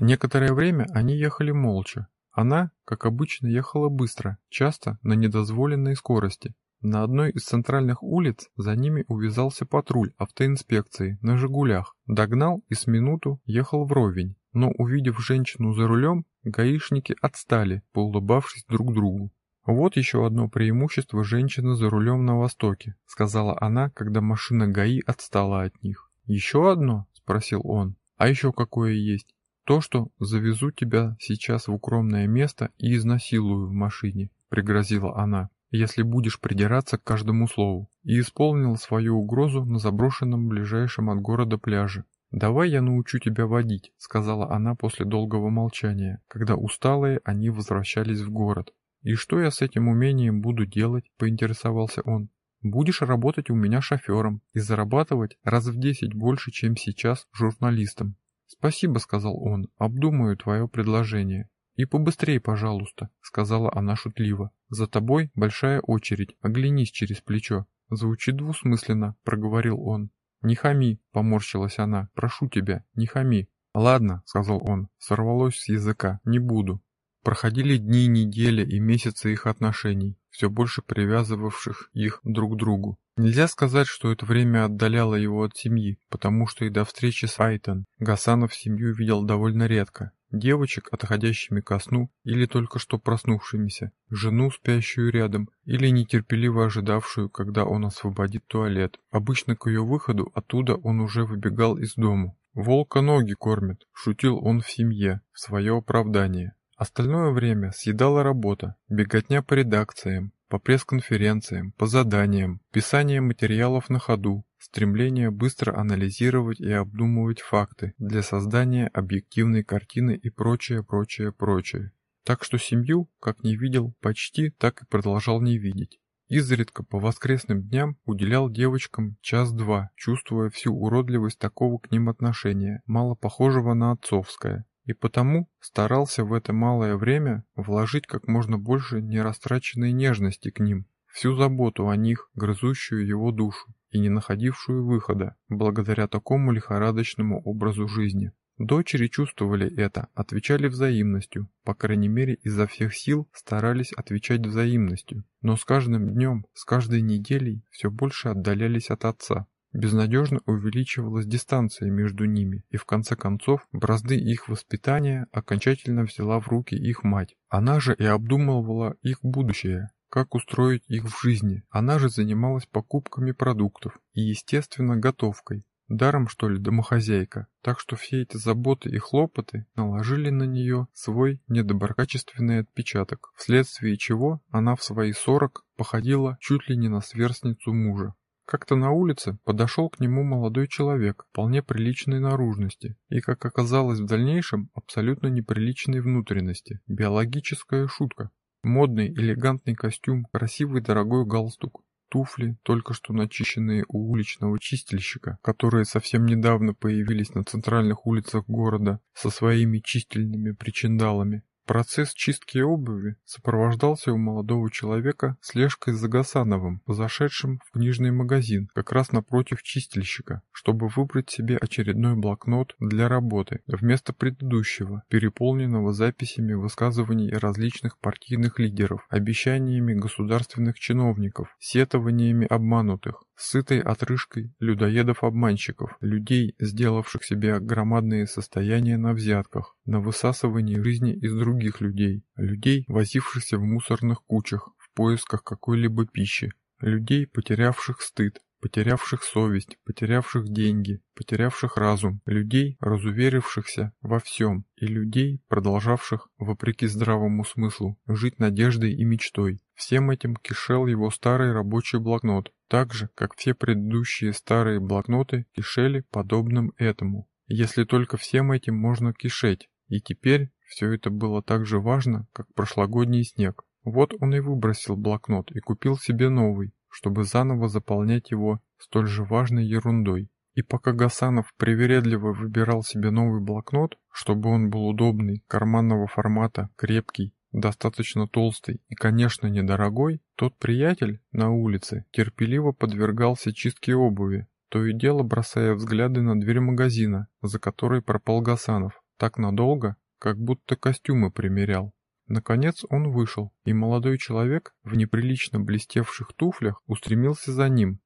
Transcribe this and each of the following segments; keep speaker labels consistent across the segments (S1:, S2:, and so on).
S1: Некоторое время они ехали молча. Она, как обычно, ехала быстро, часто на недозволенной скорости. На одной из центральных улиц за ними увязался патруль автоинспекции на «Жигулях», догнал и с минуту ехал вровень. Но увидев женщину за рулем, гаишники отстали, поулыбавшись друг другу. «Вот еще одно преимущество женщины за рулем на Востоке», сказала она, когда машина ГАИ отстала от них. «Еще одно?» – спросил он. «А еще какое есть?» «То, что завезу тебя сейчас в укромное место и изнасилую в машине», – пригрозила она, «если будешь придираться к каждому слову». И исполнила свою угрозу на заброшенном ближайшем от города пляже. «Давай я научу тебя водить», — сказала она после долгого молчания, когда усталые они возвращались в город. «И что я с этим умением буду делать?» — поинтересовался он. «Будешь работать у меня шофером и зарабатывать раз в десять больше, чем сейчас журналистом». «Спасибо», — сказал он, — «обдумаю твое предложение». «И побыстрее, пожалуйста», — сказала она шутливо. «За тобой большая очередь, оглянись через плечо». «Звучит двусмысленно», — проговорил он. «Не хами», — поморщилась она, — «прошу тебя, не хами». «Ладно», — сказал он, — сорвалось с языка, не буду. Проходили дни, недели и месяцы их отношений, все больше привязывавших их друг к другу. Нельзя сказать, что это время отдаляло его от семьи, потому что и до встречи с Айтон Гасанов семью видел довольно редко. Девочек, отходящими ко сну или только что проснувшимися, жену, спящую рядом, или нетерпеливо ожидавшую, когда он освободит туалет. Обычно к ее выходу оттуда он уже выбегал из дому. «Волка ноги кормит», — шутил он в семье, в свое оправдание. Остальное время съедала работа, беготня по редакциям, по пресс-конференциям, по заданиям, писание материалов на ходу, стремление быстро анализировать и обдумывать факты для создания объективной картины и прочее, прочее, прочее. Так что семью, как не видел, почти так и продолжал не видеть. Изредка по воскресным дням уделял девочкам час-два, чувствуя всю уродливость такого к ним отношения, мало похожего на отцовское, и потому старался в это малое время вложить как можно больше нерастраченной нежности к ним, всю заботу о них, грызущую его душу и не находившую выхода, благодаря такому лихорадочному образу жизни. Дочери чувствовали это, отвечали взаимностью, по крайней мере изо всех сил старались отвечать взаимностью, но с каждым днем, с каждой неделей все больше отдалялись от отца, Безнадежно увеличивалась дистанция между ними, и в конце концов бразды их воспитания окончательно взяла в руки их мать. Она же и обдумывала их будущее, как устроить их в жизни. Она же занималась покупками продуктов и, естественно, готовкой. Даром, что ли, домохозяйка. Так что все эти заботы и хлопоты наложили на нее свой недоброкачественный отпечаток, вследствие чего она в свои сорок походила чуть ли не на сверстницу мужа. Как-то на улице подошел к нему молодой человек, вполне приличной наружности, и, как оказалось в дальнейшем, абсолютно неприличной внутренности. Биологическая шутка. Модный, элегантный костюм, красивый дорогой галстук, туфли, только что начищенные у уличного чистильщика, которые совсем недавно появились на центральных улицах города со своими чистильными причиндалами, Процесс чистки обуви сопровождался у молодого человека слежкой за Гасановым, зашедшим в книжный магазин, как раз напротив чистильщика, чтобы выбрать себе очередной блокнот для работы, вместо предыдущего, переполненного записями высказываний различных партийных лидеров, обещаниями государственных чиновников, сетованиями обманутых, сытой отрыжкой людоедов-обманщиков, людей, сделавших себе громадные состояния на взятках, на высасывании жизни из других людей, людей, возившихся в мусорных кучах в поисках какой-либо пищи, людей, потерявших стыд, потерявших совесть, потерявших деньги, потерявших разум, людей, разуверившихся во всем, и людей, продолжавших, вопреки здравому смыслу, жить надеждой и мечтой. Всем этим кишел его старый рабочий блокнот, так же, как все предыдущие старые блокноты кишели подобным этому. Если только всем этим можно кишеть. И теперь все это было так же важно, как прошлогодний снег. Вот он и выбросил блокнот и купил себе новый, чтобы заново заполнять его столь же важной ерундой. И пока Гасанов привередливо выбирал себе новый блокнот, чтобы он был удобный, карманного формата, крепкий, достаточно толстый и, конечно, недорогой, тот приятель на улице терпеливо подвергался чистке обуви, то и дело бросая взгляды на дверь магазина, за которой пропал Гасанов. так надолго, как будто костюмы примерял. Наконец он вышел, и молодой человек в неприлично блестевших туфлях устремился за ним.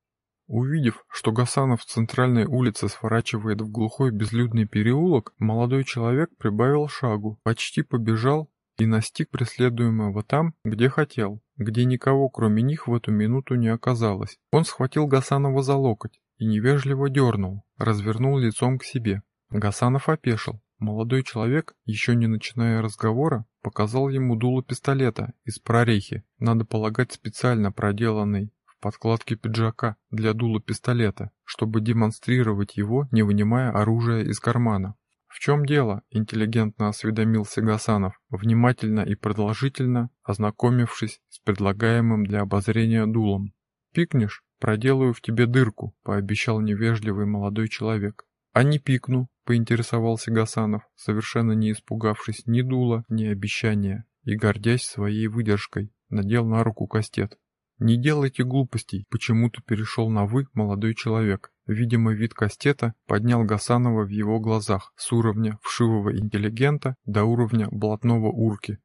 S1: Увидев, что Гасанов в центральной улице сворачивает в глухой безлюдный переулок, молодой человек прибавил шагу, почти побежал и настиг преследуемого там, где хотел, где никого кроме них в эту минуту не оказалось. Он схватил Гасанова за локоть и невежливо дернул, развернул лицом к себе. Гасанов опешил. Молодой человек, еще не начиная разговора, показал ему дуло пистолета из прорехи, надо полагать специально проделанной в подкладке пиджака для дула пистолета, чтобы демонстрировать его, не вынимая оружие из кармана. «В чем дело?» – интеллигентно осведомился Гасанов, внимательно и продолжительно ознакомившись с предлагаемым для обозрения дулом. «Пикнешь? Проделаю в тебе дырку», – пообещал невежливый молодой человек. «А не пикну», — поинтересовался Гасанов, совершенно не испугавшись ни дула, ни обещания, и, гордясь своей выдержкой, надел на руку кастет. «Не делайте глупостей», — почему-то перешел на «вы» молодой человек. Видимо, вид кастета поднял Гасанова в его глазах с уровня вшивого интеллигента до уровня блатного урки.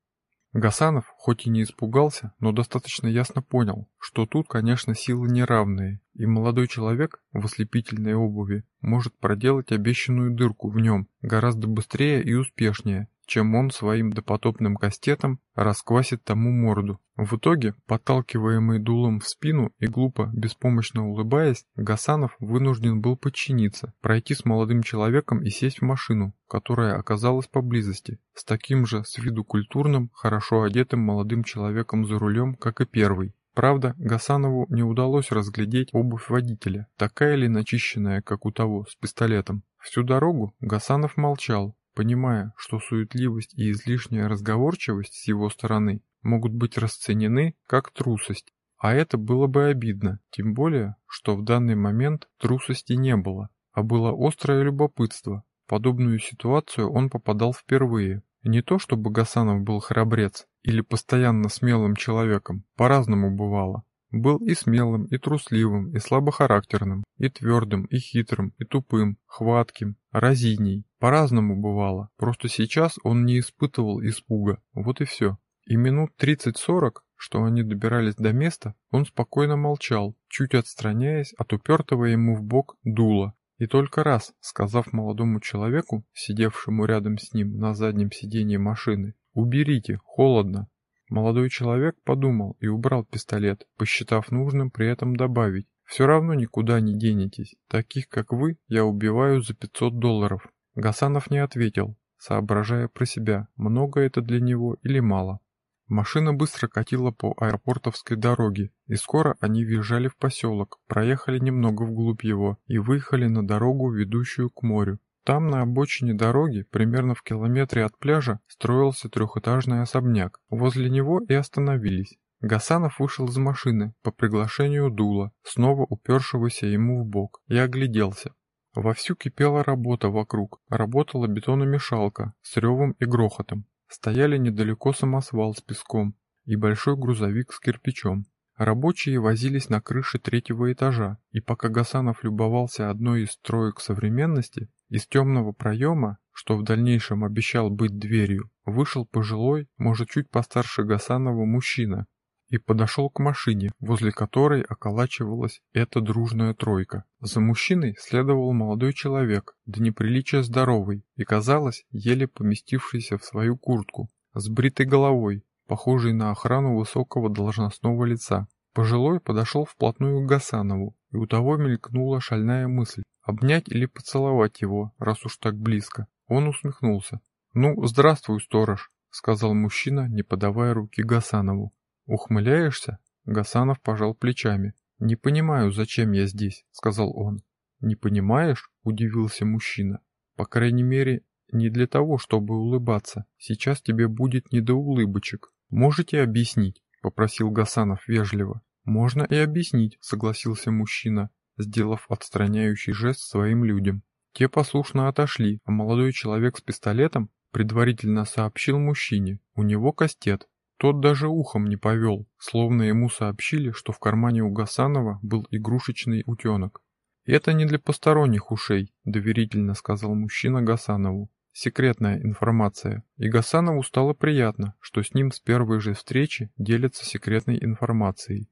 S1: Гасанов, хоть и не испугался, но достаточно ясно понял, что тут, конечно, силы неравные, и молодой человек в ослепительной обуви может проделать обещанную дырку в нем гораздо быстрее и успешнее, чем он своим допотопным кастетом расквасит тому морду. В итоге, подталкиваемый дулом в спину и глупо, беспомощно улыбаясь, Гасанов вынужден был подчиниться, пройти с молодым человеком и сесть в машину, которая оказалась поблизости, с таким же с виду культурным, хорошо одетым молодым человеком за рулем, как и первый. Правда, Гасанову не удалось разглядеть обувь водителя, такая ли начищенная, как у того, с пистолетом. Всю дорогу Гасанов молчал, понимая, что суетливость и излишняя разговорчивость с его стороны могут быть расценены как трусость, а это было бы обидно, тем более, что в данный момент трусости не было, а было острое любопытство. Подобную ситуацию он попадал впервые. Не то чтобы Гасанов был храбрец или постоянно смелым человеком, по-разному бывало. Был и смелым, и трусливым, и слабохарактерным, и твердым, и хитрым, и тупым, хватким, разиней. По-разному бывало, просто сейчас он не испытывал испуга, вот и все. И минут 30-40, что они добирались до места, он спокойно молчал, чуть отстраняясь от упертого ему в бок дула. И только раз, сказав молодому человеку, сидевшему рядом с ним на заднем сиденье машины, «Уберите, холодно», молодой человек подумал и убрал пистолет, посчитав нужным при этом добавить, «Все равно никуда не денетесь, таких как вы я убиваю за 500 долларов». Гасанов не ответил, соображая про себя, много это для него или мало. Машина быстро катила по аэропортовской дороге, и скоро они въезжали в поселок, проехали немного вглубь его и выехали на дорогу, ведущую к морю. Там, на обочине дороги, примерно в километре от пляжа, строился трехэтажный особняк. Возле него и остановились. Гасанов вышел из машины по приглашению Дула, снова упершегося ему в бок, и огляделся. Вовсю кипела работа вокруг, работала бетономешалка с ревом и грохотом. Стояли недалеко самосвал с песком и большой грузовик с кирпичом. Рабочие возились на крыше третьего этажа, и пока Гасанов любовался одной из строек современности, из темного проема, что в дальнейшем обещал быть дверью, вышел пожилой, может чуть постарше Гасанова мужчина и подошел к машине, возле которой околачивалась эта дружная тройка. За мужчиной следовал молодой человек, до неприличия здоровый и, казалось, еле поместившийся в свою куртку, с бритой головой, похожий на охрану высокого должностного лица. Пожилой подошел вплотную к Гасанову, и у того мелькнула шальная мысль – обнять или поцеловать его, раз уж так близко. Он усмехнулся. «Ну, здравствуй, сторож», — сказал мужчина, не подавая руки Гасанову. «Ухмыляешься?» Гасанов пожал плечами. «Не понимаю, зачем я здесь», — сказал он. «Не понимаешь?» — удивился мужчина. «По крайней мере, не для того, чтобы улыбаться. Сейчас тебе будет не до улыбочек. Можете объяснить?» — попросил Гасанов вежливо. «Можно и объяснить», — согласился мужчина, сделав отстраняющий жест своим людям. Те послушно отошли, а молодой человек с пистолетом предварительно сообщил мужчине. У него кастет, тот даже ухом не повел, словно ему сообщили, что в кармане у Гасанова был игрушечный утенок. «Это не для посторонних ушей», — доверительно сказал мужчина Гасанову. Секретная информация, и Гасанову стало приятно, что с ним с первой же встречи делятся секретной информацией.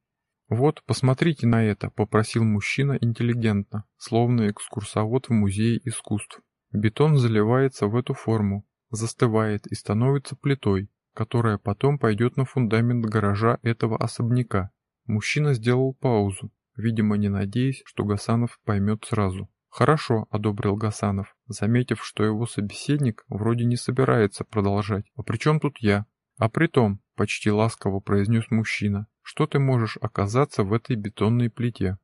S1: «Вот, посмотрите на это», — попросил мужчина интеллигентно, словно экскурсовод в музее искусств. Бетон заливается в эту форму, застывает и становится плитой, которая потом пойдет на фундамент гаража этого особняка. Мужчина сделал паузу, видимо, не надеясь, что Гасанов поймет сразу. «Хорошо», — одобрил Гасанов, заметив, что его собеседник вроде не собирается продолжать. «А при чем тут я?» «А при том», — почти ласково произнес мужчина, «что ты можешь оказаться в этой бетонной плите?»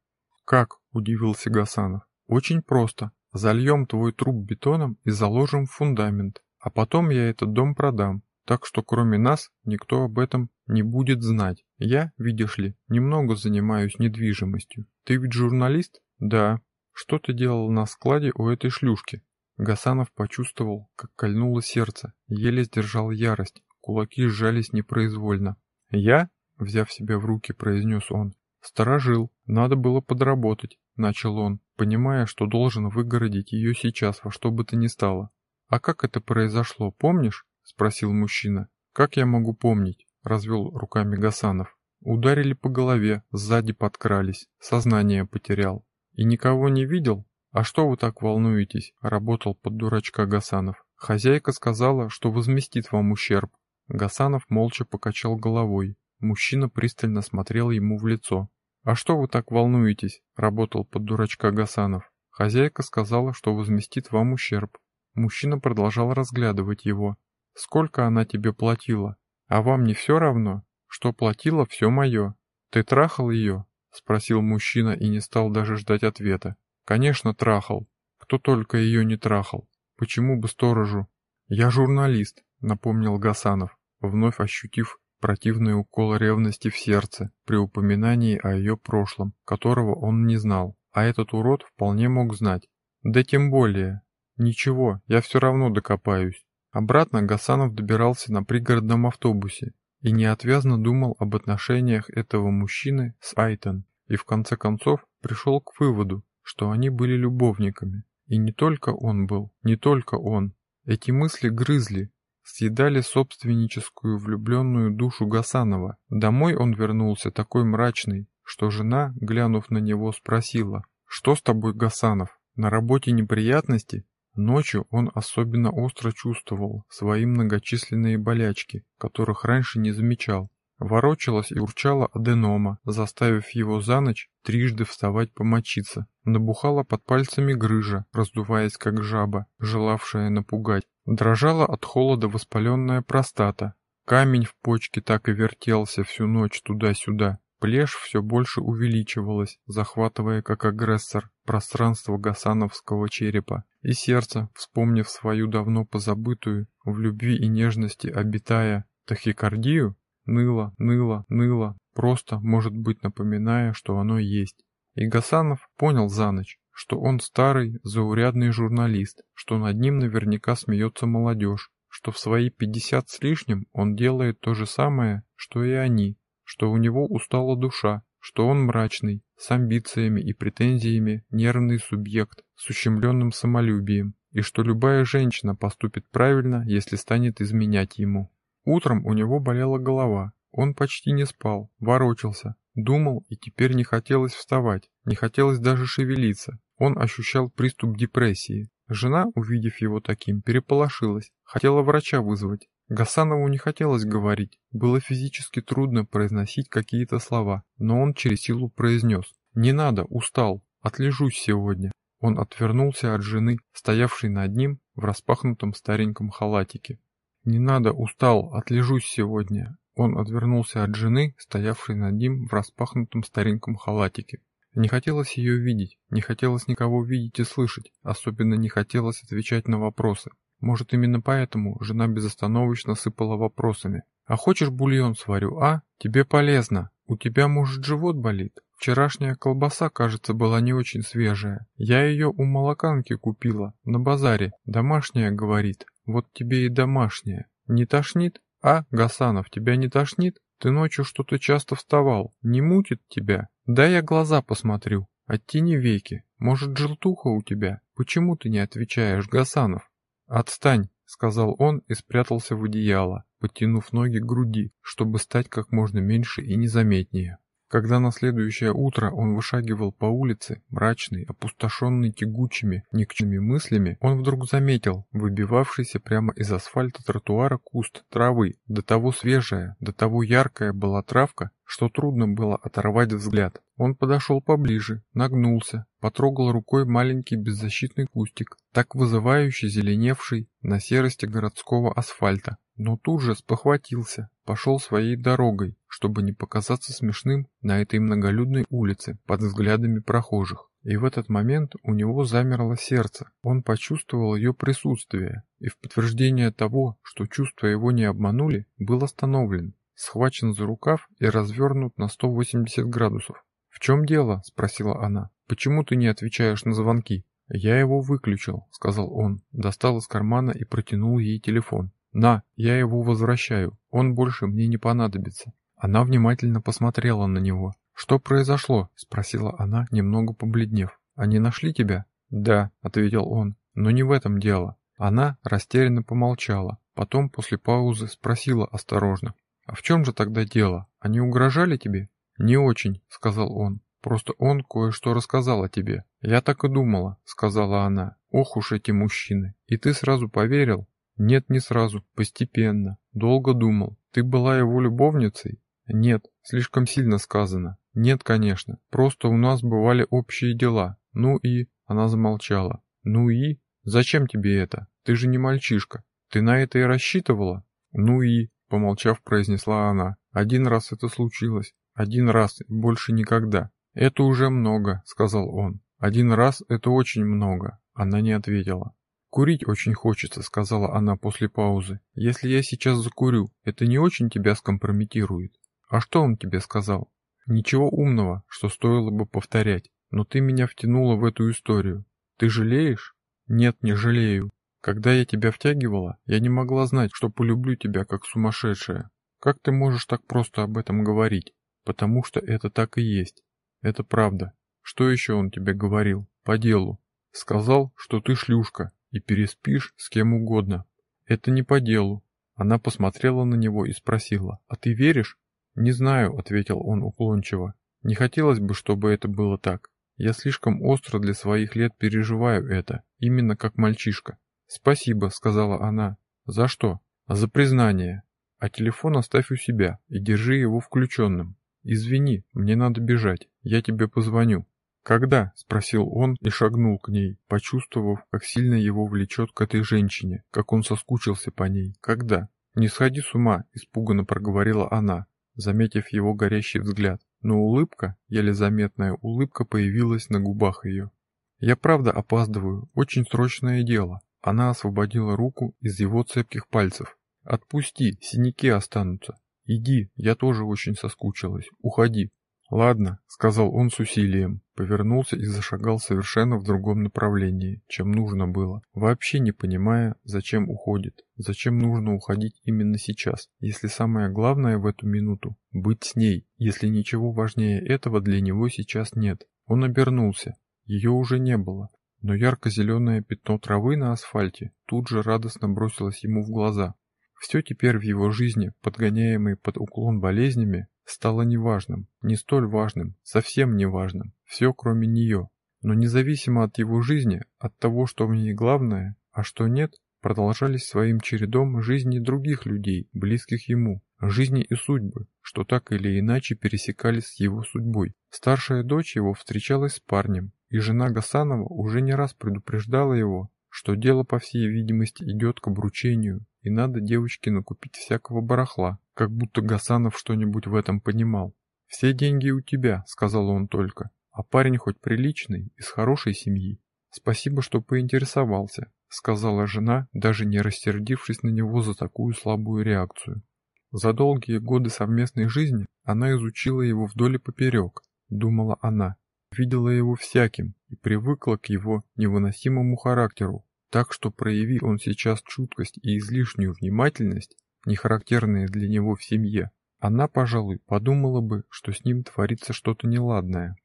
S1: «Как?» — удивился Гасанов. «Очень просто. Зальем твой труп бетоном и заложим фундамент, а потом я этот дом продам, так что кроме нас никто об этом не будет знать. Я, видишь ли, немного занимаюсь недвижимостью. Ты ведь журналист? Да. Что ты делал на складе у этой шлюшки? Гасанов почувствовал, как кольнуло сердце, еле сдержал ярость, кулаки сжались непроизвольно. «Я?» — взяв себя в руки, произнес он. «Сторожил, надо было подработать», — начал он, понимая, что должен выгородить ее сейчас во что бы то ни стало. «А как это произошло, помнишь?» — спросил мужчина. «Как я могу помнить?» — развел руками Гасанов. «Ударили по голове, сзади подкрались, сознание потерял. И никого не видел? А что вы так волнуетесь? Работал под дурачка Гасанов. Хозяйка сказала, что возместит вам ущерб. Гасанов молча покачал головой. Мужчина пристально смотрел ему в лицо. «А что вы так волнуетесь?» – работал под дурачка Гасанов. Хозяйка сказала, что возместит вам ущерб. Мужчина продолжал разглядывать его. «Сколько она тебе платила? А вам не все равно? Что платила, все мое. Ты трахал ее? — спросил мужчина и не стал даже ждать ответа. «Конечно, трахал. Кто только ее не трахал. Почему бы сторожу?» «Я журналист», — напомнил Гасанов, вновь ощутив противный укол ревности в сердце при упоминании о ее прошлом, которого он не знал, а этот урод вполне мог знать. «Да тем более. Ничего, я все равно докопаюсь». Обратно Гасанов добирался на пригородном автобусе, и неотвязно думал об отношениях этого мужчины с Айтон, и в конце концов пришел к выводу, что они были любовниками. И не только он был, не только он. Эти мысли грызли, съедали собственническую влюбленную душу Гасанова. Домой он вернулся такой мрачный, что жена, глянув на него, спросила, «Что с тобой, Гасанов? На работе неприятности?» Ночью он особенно остро чувствовал свои многочисленные болячки, которых раньше не замечал. Ворочалась и урчала аденома, заставив его за ночь трижды вставать помочиться. Набухала под пальцами грыжа, раздуваясь как жаба, желавшая напугать. Дрожала от холода воспаленная простата. Камень в почке так и вертелся всю ночь туда-сюда. Плешь все больше увеличивалась, захватывая как агрессор пространство гасановского черепа, и сердце, вспомнив свою давно позабытую, в любви и нежности обитая, тахикардию, ныло, ныло, ныло, просто, может быть, напоминая, что оно есть. И Гасанов понял за ночь, что он старый, заурядный журналист, что над ним наверняка смеется молодежь, что в свои пятьдесят с лишним он делает то же самое, что и они, что у него устала душа, что он мрачный, с амбициями и претензиями, нервный субъект, с ущемленным самолюбием, и что любая женщина поступит правильно, если станет изменять ему. Утром у него болела голова, он почти не спал, ворочался, думал и теперь не хотелось вставать, не хотелось даже шевелиться. Он ощущал приступ депрессии. Жена, увидев его таким, переполошилась, хотела врача вызвать, Гасанову не хотелось говорить, было физически трудно произносить какие-то слова, но он через силу произнес «Не надо, устал, отлежусь сегодня». Он отвернулся от жены, стоявшей над ним в распахнутом стареньком халатике. «Не надо, устал, отлежусь сегодня». Он отвернулся от жены, стоявшей над ним в распахнутом стареньком халатике. Не хотелось ее видеть, не хотелось никого видеть и слышать, особенно не хотелось отвечать на вопросы. Может, именно поэтому жена безостановочно сыпала вопросами. «А хочешь бульон сварю, а? Тебе полезно. У тебя, может, живот болит? Вчерашняя колбаса, кажется, была не очень свежая. Я ее у молоканки купила, на базаре. Домашняя, говорит. Вот тебе и домашняя. Не тошнит? А, Гасанов, тебя не тошнит? Ты ночью что-то часто вставал. Не мутит тебя? Да я глаза посмотрю. Оттяни веки. Может, желтуха у тебя? Почему ты не отвечаешь, Гасанов? «Отстань!» сказал он и спрятался в одеяло, подтянув ноги к груди, чтобы стать как можно меньше и незаметнее. Когда на следующее утро он вышагивал по улице, мрачный, опустошенный тягучими, никчемными мыслями, он вдруг заметил выбивавшийся прямо из асфальта тротуара куст травы. До того свежая, до того яркая была травка, что трудно было оторвать взгляд. Он подошел поближе, нагнулся, потрогал рукой маленький беззащитный кустик, так вызывающе зеленевший на серости городского асфальта, но тут же спохватился, пошел своей дорогой, чтобы не показаться смешным на этой многолюдной улице под взглядами прохожих. И в этот момент у него замерло сердце. Он почувствовал ее присутствие, и в подтверждение того, что чувства его не обманули, был остановлен, схвачен за рукав и развернут на 180 градусов. «В чем дело?» – спросила она. «Почему ты не отвечаешь на звонки?» «Я его выключил», – сказал он, достал из кармана и протянул ей телефон. «На, я его возвращаю, он больше мне не понадобится». Она внимательно посмотрела на него. «Что произошло?» – спросила она, немного побледнев. «Они нашли тебя?» «Да», – ответил он, – «но не в этом дело». Она растерянно помолчала, потом после паузы спросила осторожно. «А в чем же тогда дело? Они угрожали тебе?» «Не очень», — сказал он. «Просто он кое-что рассказал о тебе». «Я так и думала», — сказала она. «Ох уж эти мужчины! И ты сразу поверил?» «Нет, не сразу, постепенно. Долго думал. Ты была его любовницей?» «Нет, слишком сильно сказано. Нет, конечно. Просто у нас бывали общие дела. Ну и...» Она замолчала. «Ну и? Зачем тебе это? Ты же не мальчишка. Ты на это и рассчитывала?» «Ну и...» Помолчав, произнесла она. «Один раз это случилось. Один раз больше никогда. Это уже много», — сказал он. «Один раз — это очень много». Она не ответила. «Курить очень хочется», — сказала она после паузы. «Если я сейчас закурю, это не очень тебя скомпрометирует». «А что он тебе сказал?» «Ничего умного, что стоило бы повторять. Но ты меня втянула в эту историю. Ты жалеешь?» «Нет, не жалею. Когда я тебя втягивала, я не могла знать, что полюблю тебя как сумасшедшая. Как ты можешь так просто об этом говорить? Потому что это так и есть. Это правда. Что еще он тебе говорил? По делу. Сказал, что ты шлюшка и переспишь с кем угодно. Это не по делу. Она посмотрела на него и спросила, а ты веришь? Не знаю, ответил он уклончиво. Не хотелось бы, чтобы это было так. Я слишком остро для своих лет переживаю это, именно как мальчишка. «Спасибо», — сказала она. «За что?» «За признание. А телефон оставь у себя и держи его включенным. Извини, мне надо бежать, я тебе позвоню». «Когда?» — спросил он и шагнул к ней, почувствовав, как сильно его влечет к этой женщине, как он соскучился по ней. «Когда?» «Не сходи с ума», — испуганно проговорила она, заметив его горящий взгляд. Но улыбка, еле заметная улыбка, появилась на губах ее. «Я правда опаздываю, очень срочное дело. Она освободила руку из его цепких пальцев. «Отпусти, синяки останутся. Иди, я тоже очень соскучилась. Уходи». «Ладно», — сказал он с усилием, повернулся и зашагал совершенно в другом направлении, чем нужно было, вообще не понимая, зачем уходит, зачем нужно уходить именно сейчас, если самое главное в эту минуту — быть с ней, если ничего важнее этого для него сейчас нет. Он обернулся, ее уже не было, но ярко-зеленое пятно травы на асфальте тут же радостно бросилось ему в глаза. Все теперь в его жизни, подгоняемый под уклон болезнями, стало неважным, не столь важным, совсем неважным, все кроме нее. Но независимо от его жизни, от того, что в ней главное, а что нет, продолжались своим чередом жизни других людей, близких ему, жизни и судьбы, что так или иначе пересекались с его судьбой. Старшая дочь его встречалась с парнем, и жена Гасанова уже не раз предупреждала его, что дело, по всей видимости, идет к обручению, и надо девочке накупить всякого барахла, как будто Гасанов что-нибудь в этом понимал. «Все деньги у тебя», — сказал он только, — «а парень хоть приличный, из хорошей семьи». «Спасибо, что поинтересовался», — сказала жена, даже не рассердившись на него за такую слабую реакцию. За долгие годы совместной жизни она изучила его вдоль и поперек, думала она, видела его всяким и привыкла к его невыносимому характеру, так что прояви он сейчас чуткость и излишнюю внимательность, не характерные для него в семье, она, пожалуй, подумала бы, что с ним творится что-то неладное.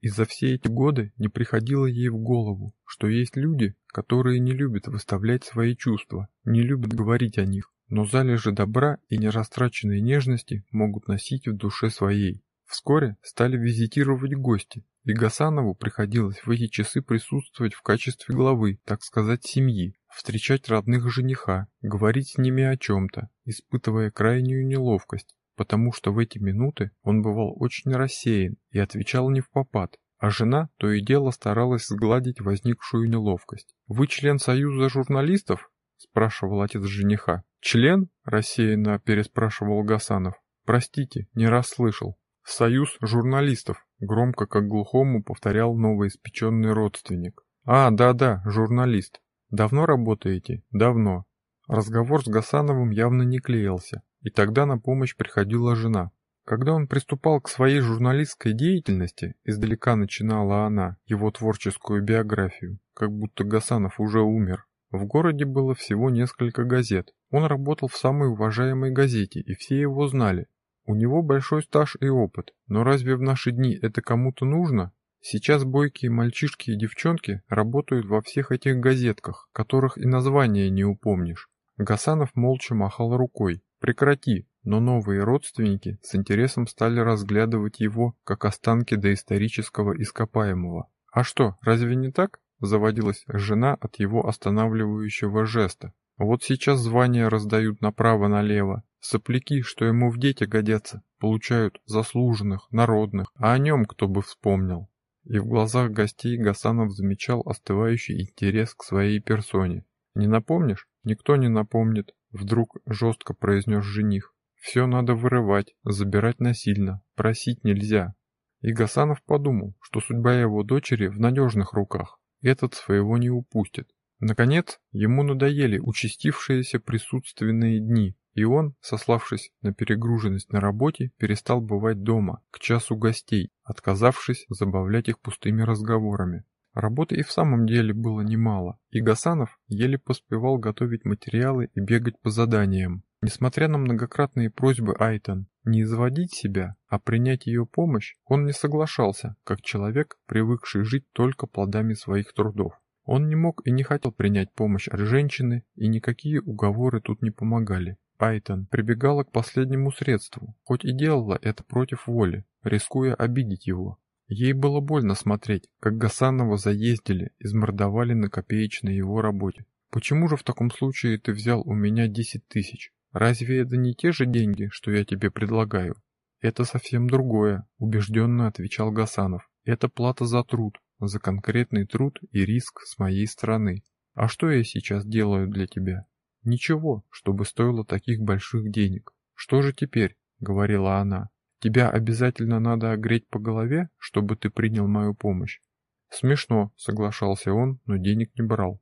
S1: И за все эти годы не приходило ей в голову, что есть люди, которые не любят выставлять свои чувства, не любят говорить о них, но залежи добра и нерастраченной нежности могут носить в душе своей. Вскоре стали визитировать гости, и Гасанову приходилось в эти часы присутствовать в качестве главы, так сказать, семьи, встречать родных жениха, говорить с ними о чем-то, испытывая крайнюю неловкость, потому что в эти минуты он бывал очень рассеян и отвечал не в попад, а жена то и дело старалась сгладить возникшую неловкость. «Вы член Союза журналистов?» – спрашивал отец жениха. «Член?» – рассеянно переспрашивал Гасанов. «Простите, не расслышал». «Союз журналистов», – громко как глухому повторял новоиспеченный родственник. «А, да-да, журналист. Давно работаете?» «Давно». Разговор с Гасановым явно не клеился. И тогда на помощь приходила жена. Когда он приступал к своей журналистской деятельности, издалека начинала она его творческую биографию, как будто Гасанов уже умер. В городе было всего несколько газет. Он работал в самой уважаемой газете, и все его знали. У него большой стаж и опыт, но разве в наши дни это кому-то нужно? Сейчас бойкие мальчишки и девчонки работают во всех этих газетках, которых и названия не упомнишь. Гасанов молча махал рукой, Прекрати, но новые родственники с интересом стали разглядывать его как останки доисторического ископаемого. А что, разве не так? Заводилась жена от его останавливающего жеста. Вот сейчас звания раздают направо-налево. Сопляки, что ему в дети годятся, получают заслуженных, народных, а о нем кто бы вспомнил. И в глазах гостей Гасанов замечал остывающий интерес к своей персоне. Не напомнишь? Никто не напомнит. Вдруг жестко произнес жених. Все надо вырывать, забирать насильно, просить нельзя. И Гасанов подумал, что судьба его дочери в надежных руках, этот своего не упустит. Наконец, ему надоели участившиеся присутственные дни, и он, сославшись на перегруженность на работе, перестал бывать дома, к часу гостей, отказавшись забавлять их пустыми разговорами. Работы и в самом деле было немало, и Гасанов еле поспевал готовить материалы и бегать по заданиям. Несмотря на многократные просьбы Айтон не изводить себя, а принять ее помощь, он не соглашался, как человек, привыкший жить только плодами своих трудов. Он не мог и не хотел принять помощь от женщины, и никакие уговоры тут не помогали. Айтон прибегала к последнему средству, хоть и делала это против воли, рискуя обидеть его. Ей было больно смотреть, как Гасанова заездили, измордовали на копеечной его работе. «Почему же в таком случае ты взял у меня десять тысяч? Разве это не те же деньги, что я тебе предлагаю?» «Это совсем другое», — убежденно отвечал Гасанов. «Это плата за труд, за конкретный труд и риск с моей стороны. А что я сейчас делаю для тебя? Ничего, чтобы стоило таких больших денег. Что же теперь?» — говорила она. Тебя обязательно надо огреть по голове, чтобы ты принял мою помощь. Смешно, соглашался он, но денег не брал.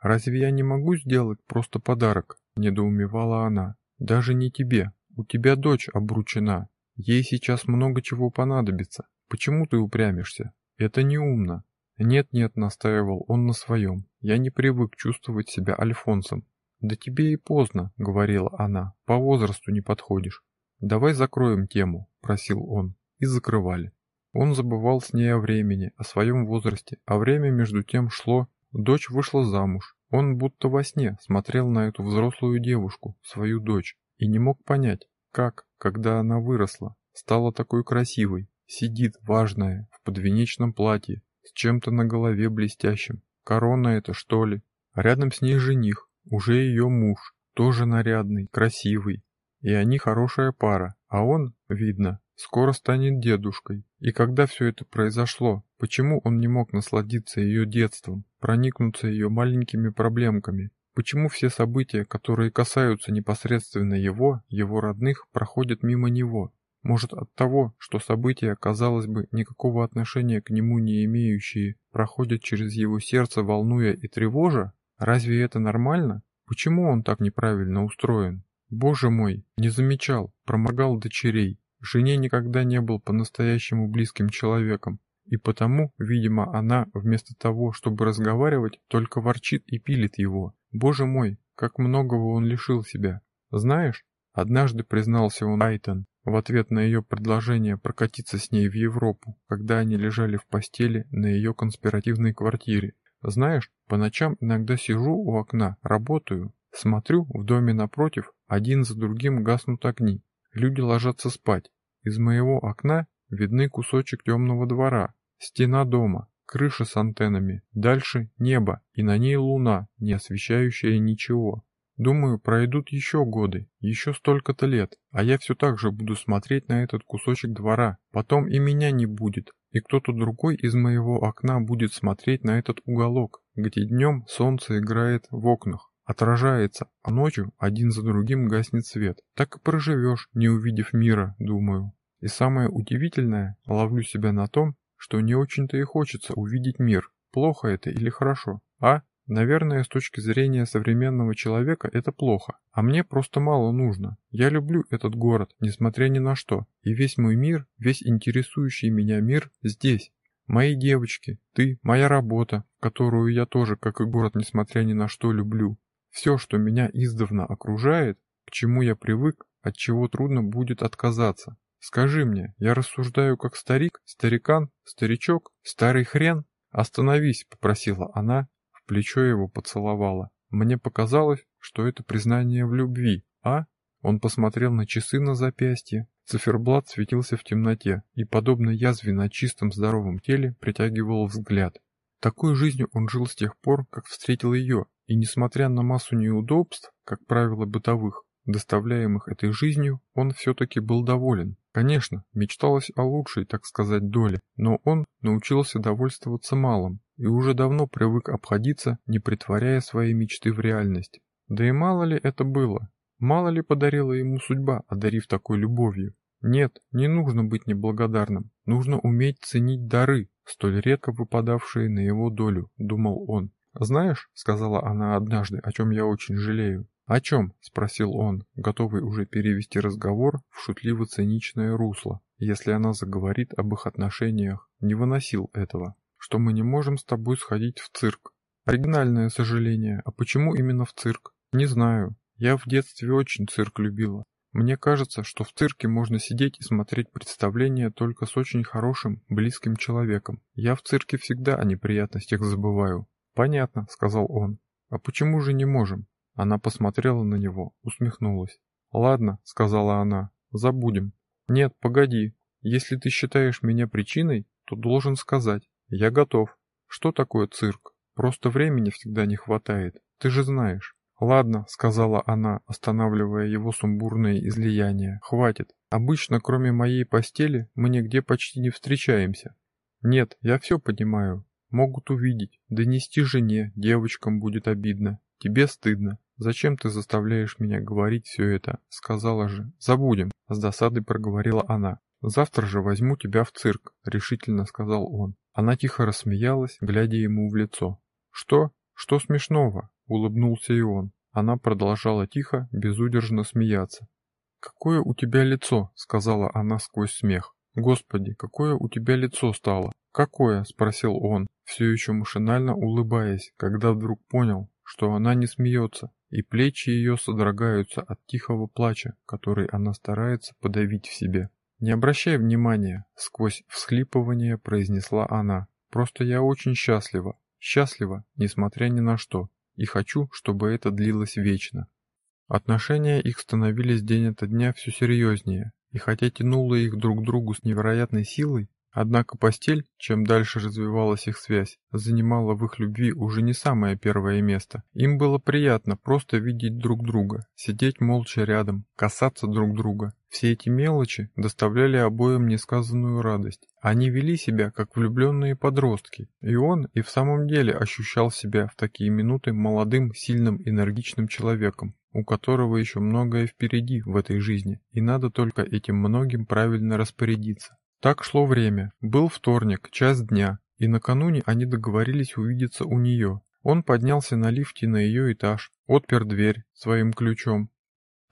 S1: Разве я не могу сделать просто подарок? Недоумевала она. Даже не тебе. У тебя дочь обручена. Ей сейчас много чего понадобится. Почему ты упрямишься? Это неумно. Нет-нет, настаивал он на своем. Я не привык чувствовать себя Альфонсом. Да тебе и поздно, говорила она. По возрасту не подходишь. «Давай закроем тему», — просил он, и закрывали. Он забывал с ней о времени, о своем возрасте, а время между тем шло, дочь вышла замуж. Он будто во сне смотрел на эту взрослую девушку, свою дочь, и не мог понять, как, когда она выросла, стала такой красивой, сидит, важная, в подвенечном платье, с чем-то на голове блестящим. Корона это, что ли? Рядом с ней жених, уже ее муж, тоже нарядный, красивый, и они хорошая пара, а он, видно, скоро станет дедушкой. И когда все это произошло, почему он не мог насладиться ее детством, проникнуться ее маленькими проблемками? Почему все события, которые касаются непосредственно его, его родных, проходят мимо него? Может от того, что события, казалось бы, никакого отношения к нему не имеющие, проходят через его сердце, волнуя и тревожа? Разве это нормально? Почему он так неправильно устроен? Боже мой, не замечал, проморгал дочерей. Жене никогда не был по-настоящему близким человеком. И потому, видимо, она, вместо того, чтобы разговаривать, только ворчит и пилит его. Боже мой, как многого он лишил себя. Знаешь, однажды признался он Айтон, в ответ на ее предложение прокатиться с ней в Европу, когда они лежали в постели на ее конспиративной квартире. Знаешь, по ночам иногда сижу у окна, работаю, смотрю, в доме напротив один за другим гаснут огни. Люди ложатся спать. Из моего окна видны кусочек темного двора, стена дома, крыша с антеннами, дальше небо, и на ней луна, не освещающая ничего. Думаю, пройдут еще годы, еще столько-то лет, а я все так же буду смотреть на этот кусочек двора. Потом и меня не будет, и кто-то другой из моего окна будет смотреть на этот уголок, где днем солнце играет в окнах, отражается, а ночью один за другим гаснет свет. Так и проживешь, не увидев мира, думаю. И самое удивительное, ловлю себя на том, что не очень-то и хочется увидеть мир. Плохо это или хорошо, а? Наверное, с точки зрения современного человека это плохо, а мне просто мало нужно. Я люблю этот город, несмотря ни на что, и весь мой мир, весь интересующий меня мир здесь. Мои девочки, ты, моя работа, которую я тоже, как и город, несмотря ни на что, люблю. Все, что меня издавна окружает, к чему я привык, от чего трудно будет отказаться. Скажи мне, я рассуждаю как старик, старикан, старичок, старый хрен? Остановись, попросила она, плечо его поцеловала. Мне показалось, что это признание в любви, а? Он посмотрел на часы на запястье. Циферблат светился в темноте и, подобно язве на чистом здоровом теле, притягивал взгляд. Такой жизнью он жил с тех пор, как встретил ее, и, несмотря на массу неудобств, как правило бытовых, доставляемых этой жизнью, он все-таки был доволен. Конечно, мечталось о лучшей, так сказать, доле, но он научился довольствоваться малым и уже давно привык обходиться, не притворяя свои мечты в реальность. Да и мало ли это было, мало ли подарила ему судьба, одарив такой любовью. Нет, не нужно быть неблагодарным, нужно уметь ценить дары, столь редко выпадавшие на его долю, думал он. «Знаешь», — сказала она однажды, о чем я очень жалею, «О чем?» — спросил он, готовый уже перевести разговор в шутливо-циничное русло. Если она заговорит об их отношениях, не выносил этого. «Что мы не можем с тобой сходить в цирк. Оригинальное сожаление. А почему именно в цирк? Не знаю. Я в детстве очень цирк любила. Мне кажется, что в цирке можно сидеть и смотреть представление только с очень хорошим, близким человеком. Я в цирке всегда о неприятностях забываю. Понятно, сказал он. А почему же не можем? Она посмотрела на него, усмехнулась. «Ладно», — сказала она, — «забудем». «Нет, погоди. Если ты считаешь меня причиной, то должен сказать. Я готов. Что такое цирк? Просто времени всегда не хватает. Ты же знаешь». «Ладно», — сказала она, останавливая его сумбурное излияние. «Хватит. Обычно, кроме моей постели, мы нигде почти не встречаемся». «Нет, я все понимаю. Могут увидеть. Донести жене, девочкам будет обидно. Тебе стыдно. «Зачем ты заставляешь меня говорить все это?» Сказала же. «Забудем», — с досадой проговорила она. «Завтра же возьму тебя в цирк», — решительно сказал он. Она тихо рассмеялась, глядя ему в лицо. «Что? Что смешного?» — улыбнулся и он. Она продолжала тихо, безудержно смеяться. «Какое у тебя лицо?» — сказала она сквозь смех. «Господи, какое у тебя лицо стало!» «Какое?» — спросил он, все еще машинально улыбаясь, когда вдруг понял, что она не смеется, и плечи ее содрогаются от тихого плача, который она старается подавить в себе. «Не обращай внимания», — сквозь всхлипывание произнесла она. «Просто я очень счастлива, счастлива, несмотря ни на что, и хочу, чтобы это длилось вечно». Отношения их становились день ото дня все серьезнее, и хотя тянуло их друг к другу с невероятной силой, Однако постель, чем дальше развивалась их связь, занимала в их любви уже не самое первое место. Им было приятно просто видеть друг друга, сидеть молча рядом, касаться друг друга. Все эти мелочи доставляли обоим несказанную радость. Они вели себя как влюбленные подростки, и он и в самом деле ощущал себя в такие минуты молодым, сильным, энергичным человеком, у которого еще многое впереди в этой жизни, и надо только этим многим правильно распорядиться. Так шло время. Был вторник, час дня, и накануне они договорились увидеться у нее. Он поднялся на лифте на ее этаж, отпер дверь своим ключом,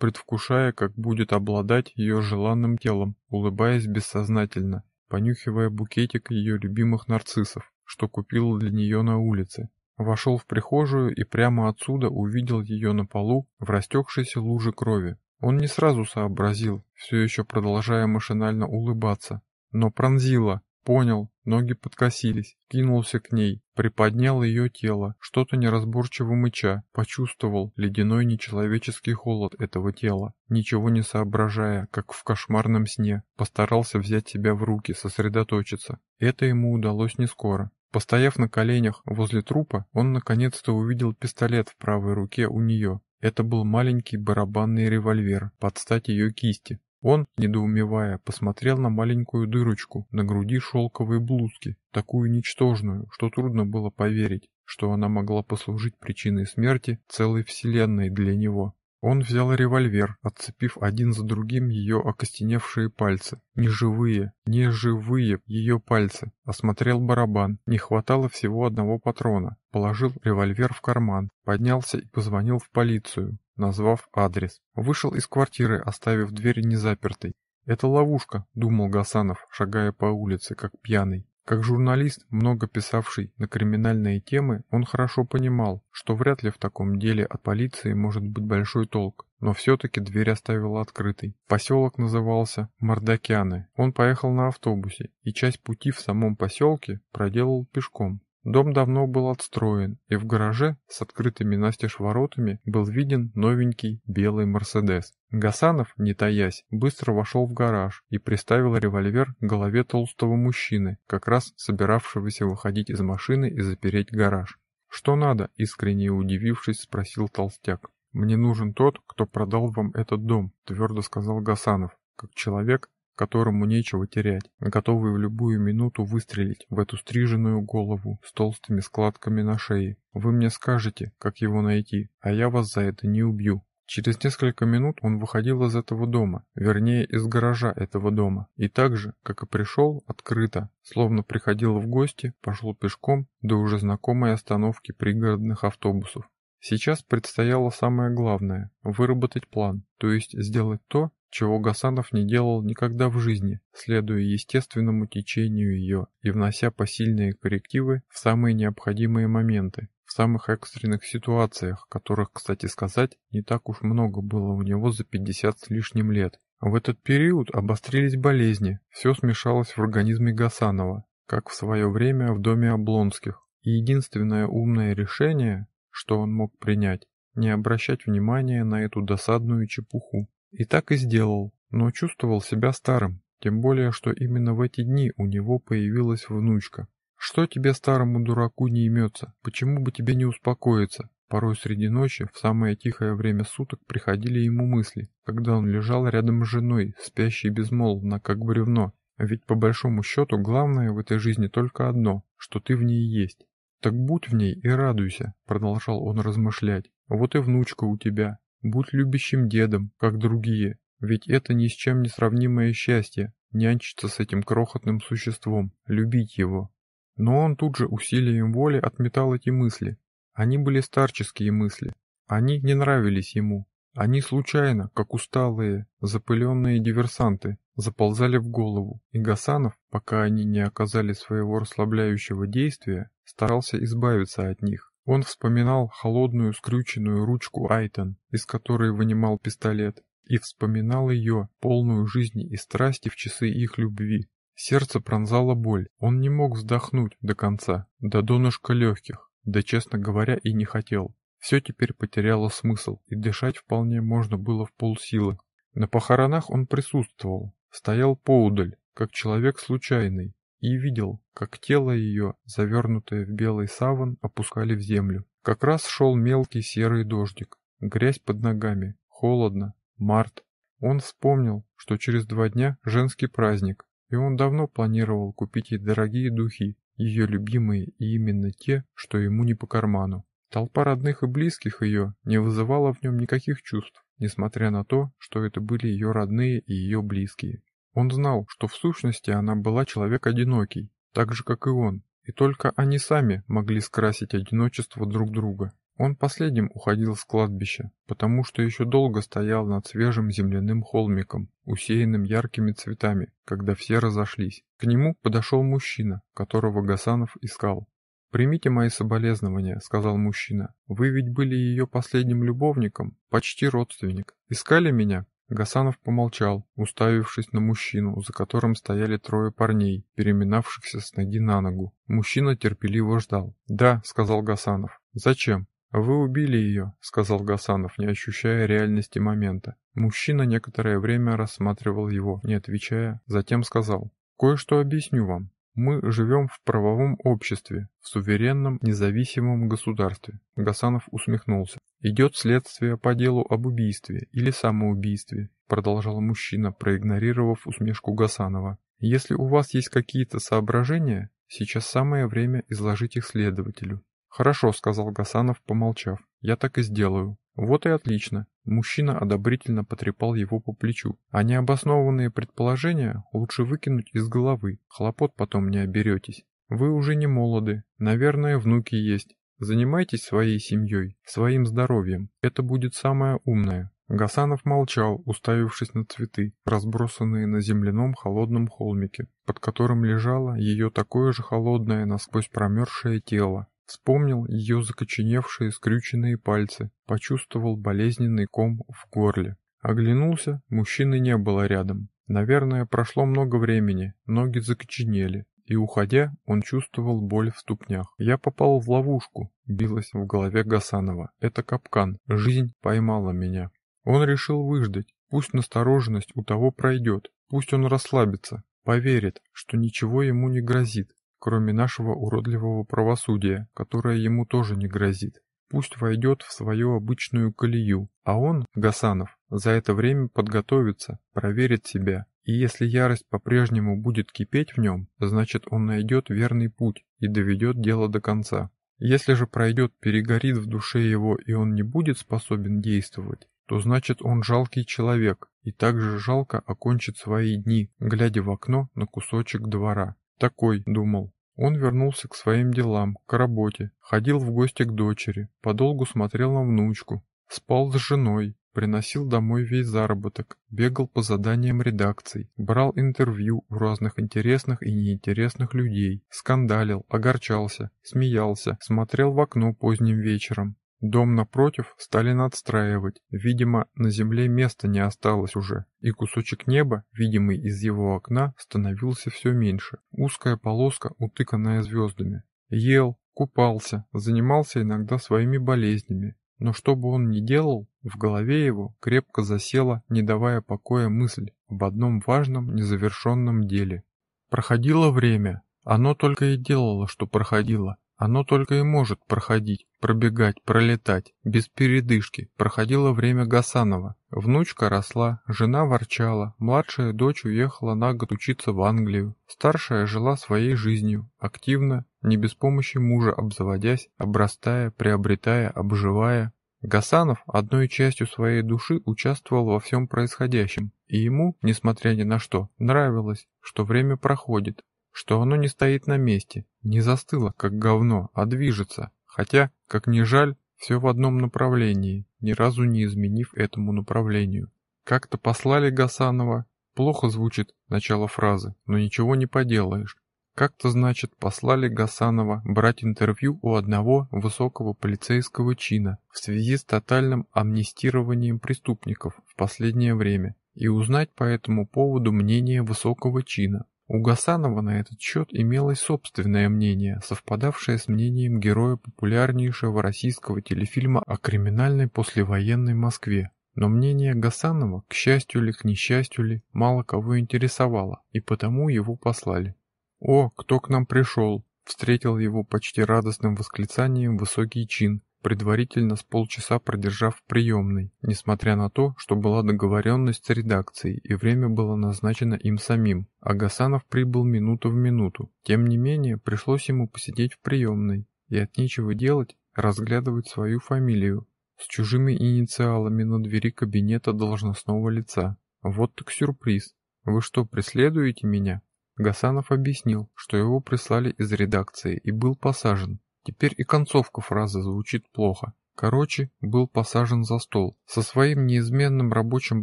S1: предвкушая, как будет обладать ее желанным телом, улыбаясь бессознательно, понюхивая букетик ее любимых нарциссов, что купил для нее на улице. Вошел в прихожую и прямо отсюда увидел ее на полу в растекшейся луже крови. Он не сразу сообразил, все еще продолжая машинально улыбаться. Но пронзило, понял, ноги подкосились, кинулся к ней, приподнял ее тело, что-то неразборчиво мыча, почувствовал ледяной нечеловеческий холод этого тела, ничего не соображая, как в кошмарном сне, постарался взять себя в руки, сосредоточиться. Это ему удалось не скоро. Постояв на коленях возле трупа, он наконец-то увидел пистолет в правой руке у нее. Это был маленький барабанный револьвер под стать ее кисти. Он, недоумевая, посмотрел на маленькую дырочку на груди шелковой блузки, такую ничтожную, что трудно было поверить, что она могла послужить причиной смерти целой вселенной для него. Он взял револьвер, отцепив один за другим ее окостеневшие пальцы. Неживые, неживые ее пальцы. Осмотрел барабан. Не хватало всего одного патрона. Положил револьвер в карман. Поднялся и позвонил в полицию, назвав адрес. Вышел из квартиры, оставив дверь незапертой. «Это ловушка», — думал Гасанов, шагая по улице, как пьяный. Как журналист, много писавший на криминальные темы, он хорошо понимал, что вряд ли в таком деле от полиции может быть большой толк, но все-таки дверь оставила открытой. Поселок назывался Мордокяны. Он поехал на автобусе, и часть пути в самом поселке проделал пешком. Дом давно был отстроен, и в гараже с открытыми настежь воротами был виден новенький белый «Мерседес». Гасанов, не таясь, быстро вошел в гараж и приставил револьвер к голове толстого мужчины, как раз собиравшегося выходить из машины и запереть гараж. «Что надо?» — искренне удивившись, спросил толстяк. «Мне нужен тот, кто продал вам этот дом», — твердо сказал Гасанов, как человек, которому нечего терять, готовый в любую минуту выстрелить в эту стриженную голову с толстыми складками на шее. Вы мне скажете, как его найти, а я вас за это не убью. Через несколько минут он выходил из этого дома, вернее из гаража этого дома, и так же, как и пришел, открыто, словно приходил в гости, пошел пешком до уже знакомой остановки пригородных автобусов. Сейчас предстояло самое главное – выработать план, то есть сделать то, чего Гасанов не делал никогда в жизни, следуя естественному течению ее и внося посильные коррективы в самые необходимые моменты, в самых экстренных ситуациях, которых, кстати сказать, не так уж много было у него за 50 с лишним лет. В этот период обострились болезни, все смешалось в организме Гасанова, как в свое время в доме Облонских. И единственное умное решение, что он мог принять, не обращать внимания на эту досадную чепуху. И так и сделал, но чувствовал себя старым, тем более, что именно в эти дни у него появилась внучка. Что тебе, старому дураку, не имется? Почему бы тебе не успокоиться? Порой среди ночи, в самое тихое время суток, приходили ему мысли, когда он лежал рядом с женой, спящей безмолвно, как бревно. Ведь по большому счету главное в этой жизни только одно, что ты в ней есть. Так будь в ней и радуйся, продолжал он размышлять. Вот и внучка у тебя, Будь любящим дедом, как другие, ведь это ни с чем не сравнимое счастье, нянчиться с этим крохотным существом, любить его. Но он тут же усилием воли отметал эти мысли. Они были старческие мысли. Они не нравились ему. Они случайно, как усталые, запыленные диверсанты, заползали в голову, и Гасанов, пока они не оказали своего расслабляющего действия, старался избавиться от них. Он вспоминал холодную скрюченную ручку Айтон, из которой вынимал пистолет, и вспоминал ее, полную жизни и страсти в часы их любви. Сердце пронзало боль, он не мог вздохнуть до конца, до донышка легких, да, честно говоря, и не хотел. Все теперь потеряло смысл, и дышать вполне можно было в полсилы. На похоронах он присутствовал, стоял поудаль, как человек случайный, и видел, как тело ее, завернутое в белый саван, опускали в землю. Как раз шел мелкий серый дождик, грязь под ногами, холодно, март. Он вспомнил, что через два дня женский праздник, и он давно планировал купить ей дорогие духи, ее любимые и именно те, что ему не по карману. Толпа родных и близких ее не вызывала в нем никаких чувств, несмотря на то, что это были ее родные и ее близкие. Он знал, что в сущности она была человек одинокий, так же, как и он, и только они сами могли скрасить одиночество друг друга. Он последним уходил с кладбища, потому что еще долго стоял над свежим земляным холмиком, усеянным яркими цветами, когда все разошлись. К нему подошел мужчина, которого Гасанов искал. «Примите мои соболезнования», — сказал мужчина. «Вы ведь были ее последним любовником, почти родственник. Искали меня, Гасанов помолчал, уставившись на мужчину, за которым стояли трое парней, переминавшихся с ноги на ногу. Мужчина терпеливо ждал. «Да», — сказал Гасанов. «Зачем?» «Вы убили ее», — сказал Гасанов, не ощущая реальности момента. Мужчина некоторое время рассматривал его, не отвечая, затем сказал. «Кое-что объясню вам. Мы живем в правовом обществе, в суверенном, независимом государстве. Гасанов усмехнулся. Идет следствие по делу об убийстве или самоубийстве, продолжал мужчина, проигнорировав усмешку Гасанова. Если у вас есть какие-то соображения, сейчас самое время изложить их следователю. Хорошо, сказал Гасанов, помолчав. Я так и сделаю. Вот и отлично. Мужчина одобрительно потрепал его по плечу. А необоснованные предположения лучше выкинуть из головы, хлопот потом не оберетесь. Вы уже не молоды, наверное, внуки есть. Занимайтесь своей семьей, своим здоровьем, это будет самое умное. Гасанов молчал, уставившись на цветы, разбросанные на земляном холодном холмике, под которым лежало ее такое же холодное насквозь промерзшее тело, Вспомнил ее закоченевшие скрюченные пальцы, почувствовал болезненный ком в горле. Оглянулся, мужчины не было рядом. Наверное, прошло много времени, ноги закоченели, и уходя, он чувствовал боль в ступнях. Я попал в ловушку, билась в голове Гасанова. Это капкан, жизнь поймала меня. Он решил выждать, пусть настороженность у того пройдет, пусть он расслабится, поверит, что ничего ему не грозит, кроме нашего уродливого правосудия, которое ему тоже не грозит. Пусть войдет в свою обычную колею, а он, Гасанов, за это время подготовится, проверит себя. И если ярость по-прежнему будет кипеть в нем, значит он найдет верный путь и доведет дело до конца. Если же пройдет, перегорит в душе его и он не будет способен действовать, то значит он жалкий человек и также жалко окончит свои дни, глядя в окно на кусочек двора. Такой, думал. Он вернулся к своим делам, к работе, ходил в гости к дочери, подолгу смотрел на внучку, спал с женой, приносил домой весь заработок, бегал по заданиям редакций, брал интервью у разных интересных и неинтересных людей, скандалил, огорчался, смеялся, смотрел в окно поздним вечером, Дом напротив стали надстраивать, видимо, на земле места не осталось уже, и кусочек неба, видимый из его окна, становился все меньше. Узкая полоска, утыканная звездами. Ел, купался, занимался иногда своими болезнями. Но что бы он ни делал, в голове его крепко засела, не давая покоя мысль об одном важном незавершенном деле. Проходило время, оно только и делало, что проходило. Оно только и может проходить, пробегать, пролетать, без передышки. Проходило время Гасанова. Внучка росла, жена ворчала, младшая дочь уехала на год учиться в Англию. Старшая жила своей жизнью, активно, не без помощи мужа обзаводясь, обрастая, приобретая, обживая. Гасанов одной частью своей души участвовал во всем происходящем, и ему, несмотря ни на что, нравилось, что время проходит, что оно не стоит на месте, не застыло, как говно, а движется, хотя, как ни жаль, все в одном направлении, ни разу не изменив этому направлению. Как-то послали Гасанова, плохо звучит начало фразы, но ничего не поделаешь. Как-то, значит, послали Гасанова брать интервью у одного высокого полицейского чина в связи с тотальным амнистированием преступников в последнее время и узнать по этому поводу мнение высокого чина. У Гасанова на этот счет имелось собственное мнение, совпадавшее с мнением героя популярнейшего российского телефильма о криминальной послевоенной Москве. Но мнение Гасанова, к счастью ли, к несчастью ли, мало кого интересовало, и потому его послали. «О, кто к нам пришел!» Встретил его почти радостным восклицанием высокий чин, предварительно с полчаса продержав в приемной, несмотря на то, что была договоренность с редакцией и время было назначено им самим, а Гасанов прибыл минуту в минуту. Тем не менее, пришлось ему посидеть в приемной и от нечего делать разглядывать свою фамилию с чужими инициалами на двери кабинета должностного лица. Вот так сюрприз. Вы что, преследуете меня? Гасанов объяснил, что его прислали из редакции и был посажен, Теперь и концовка фразы звучит плохо. Короче, был посажен за стол со своим неизменным рабочим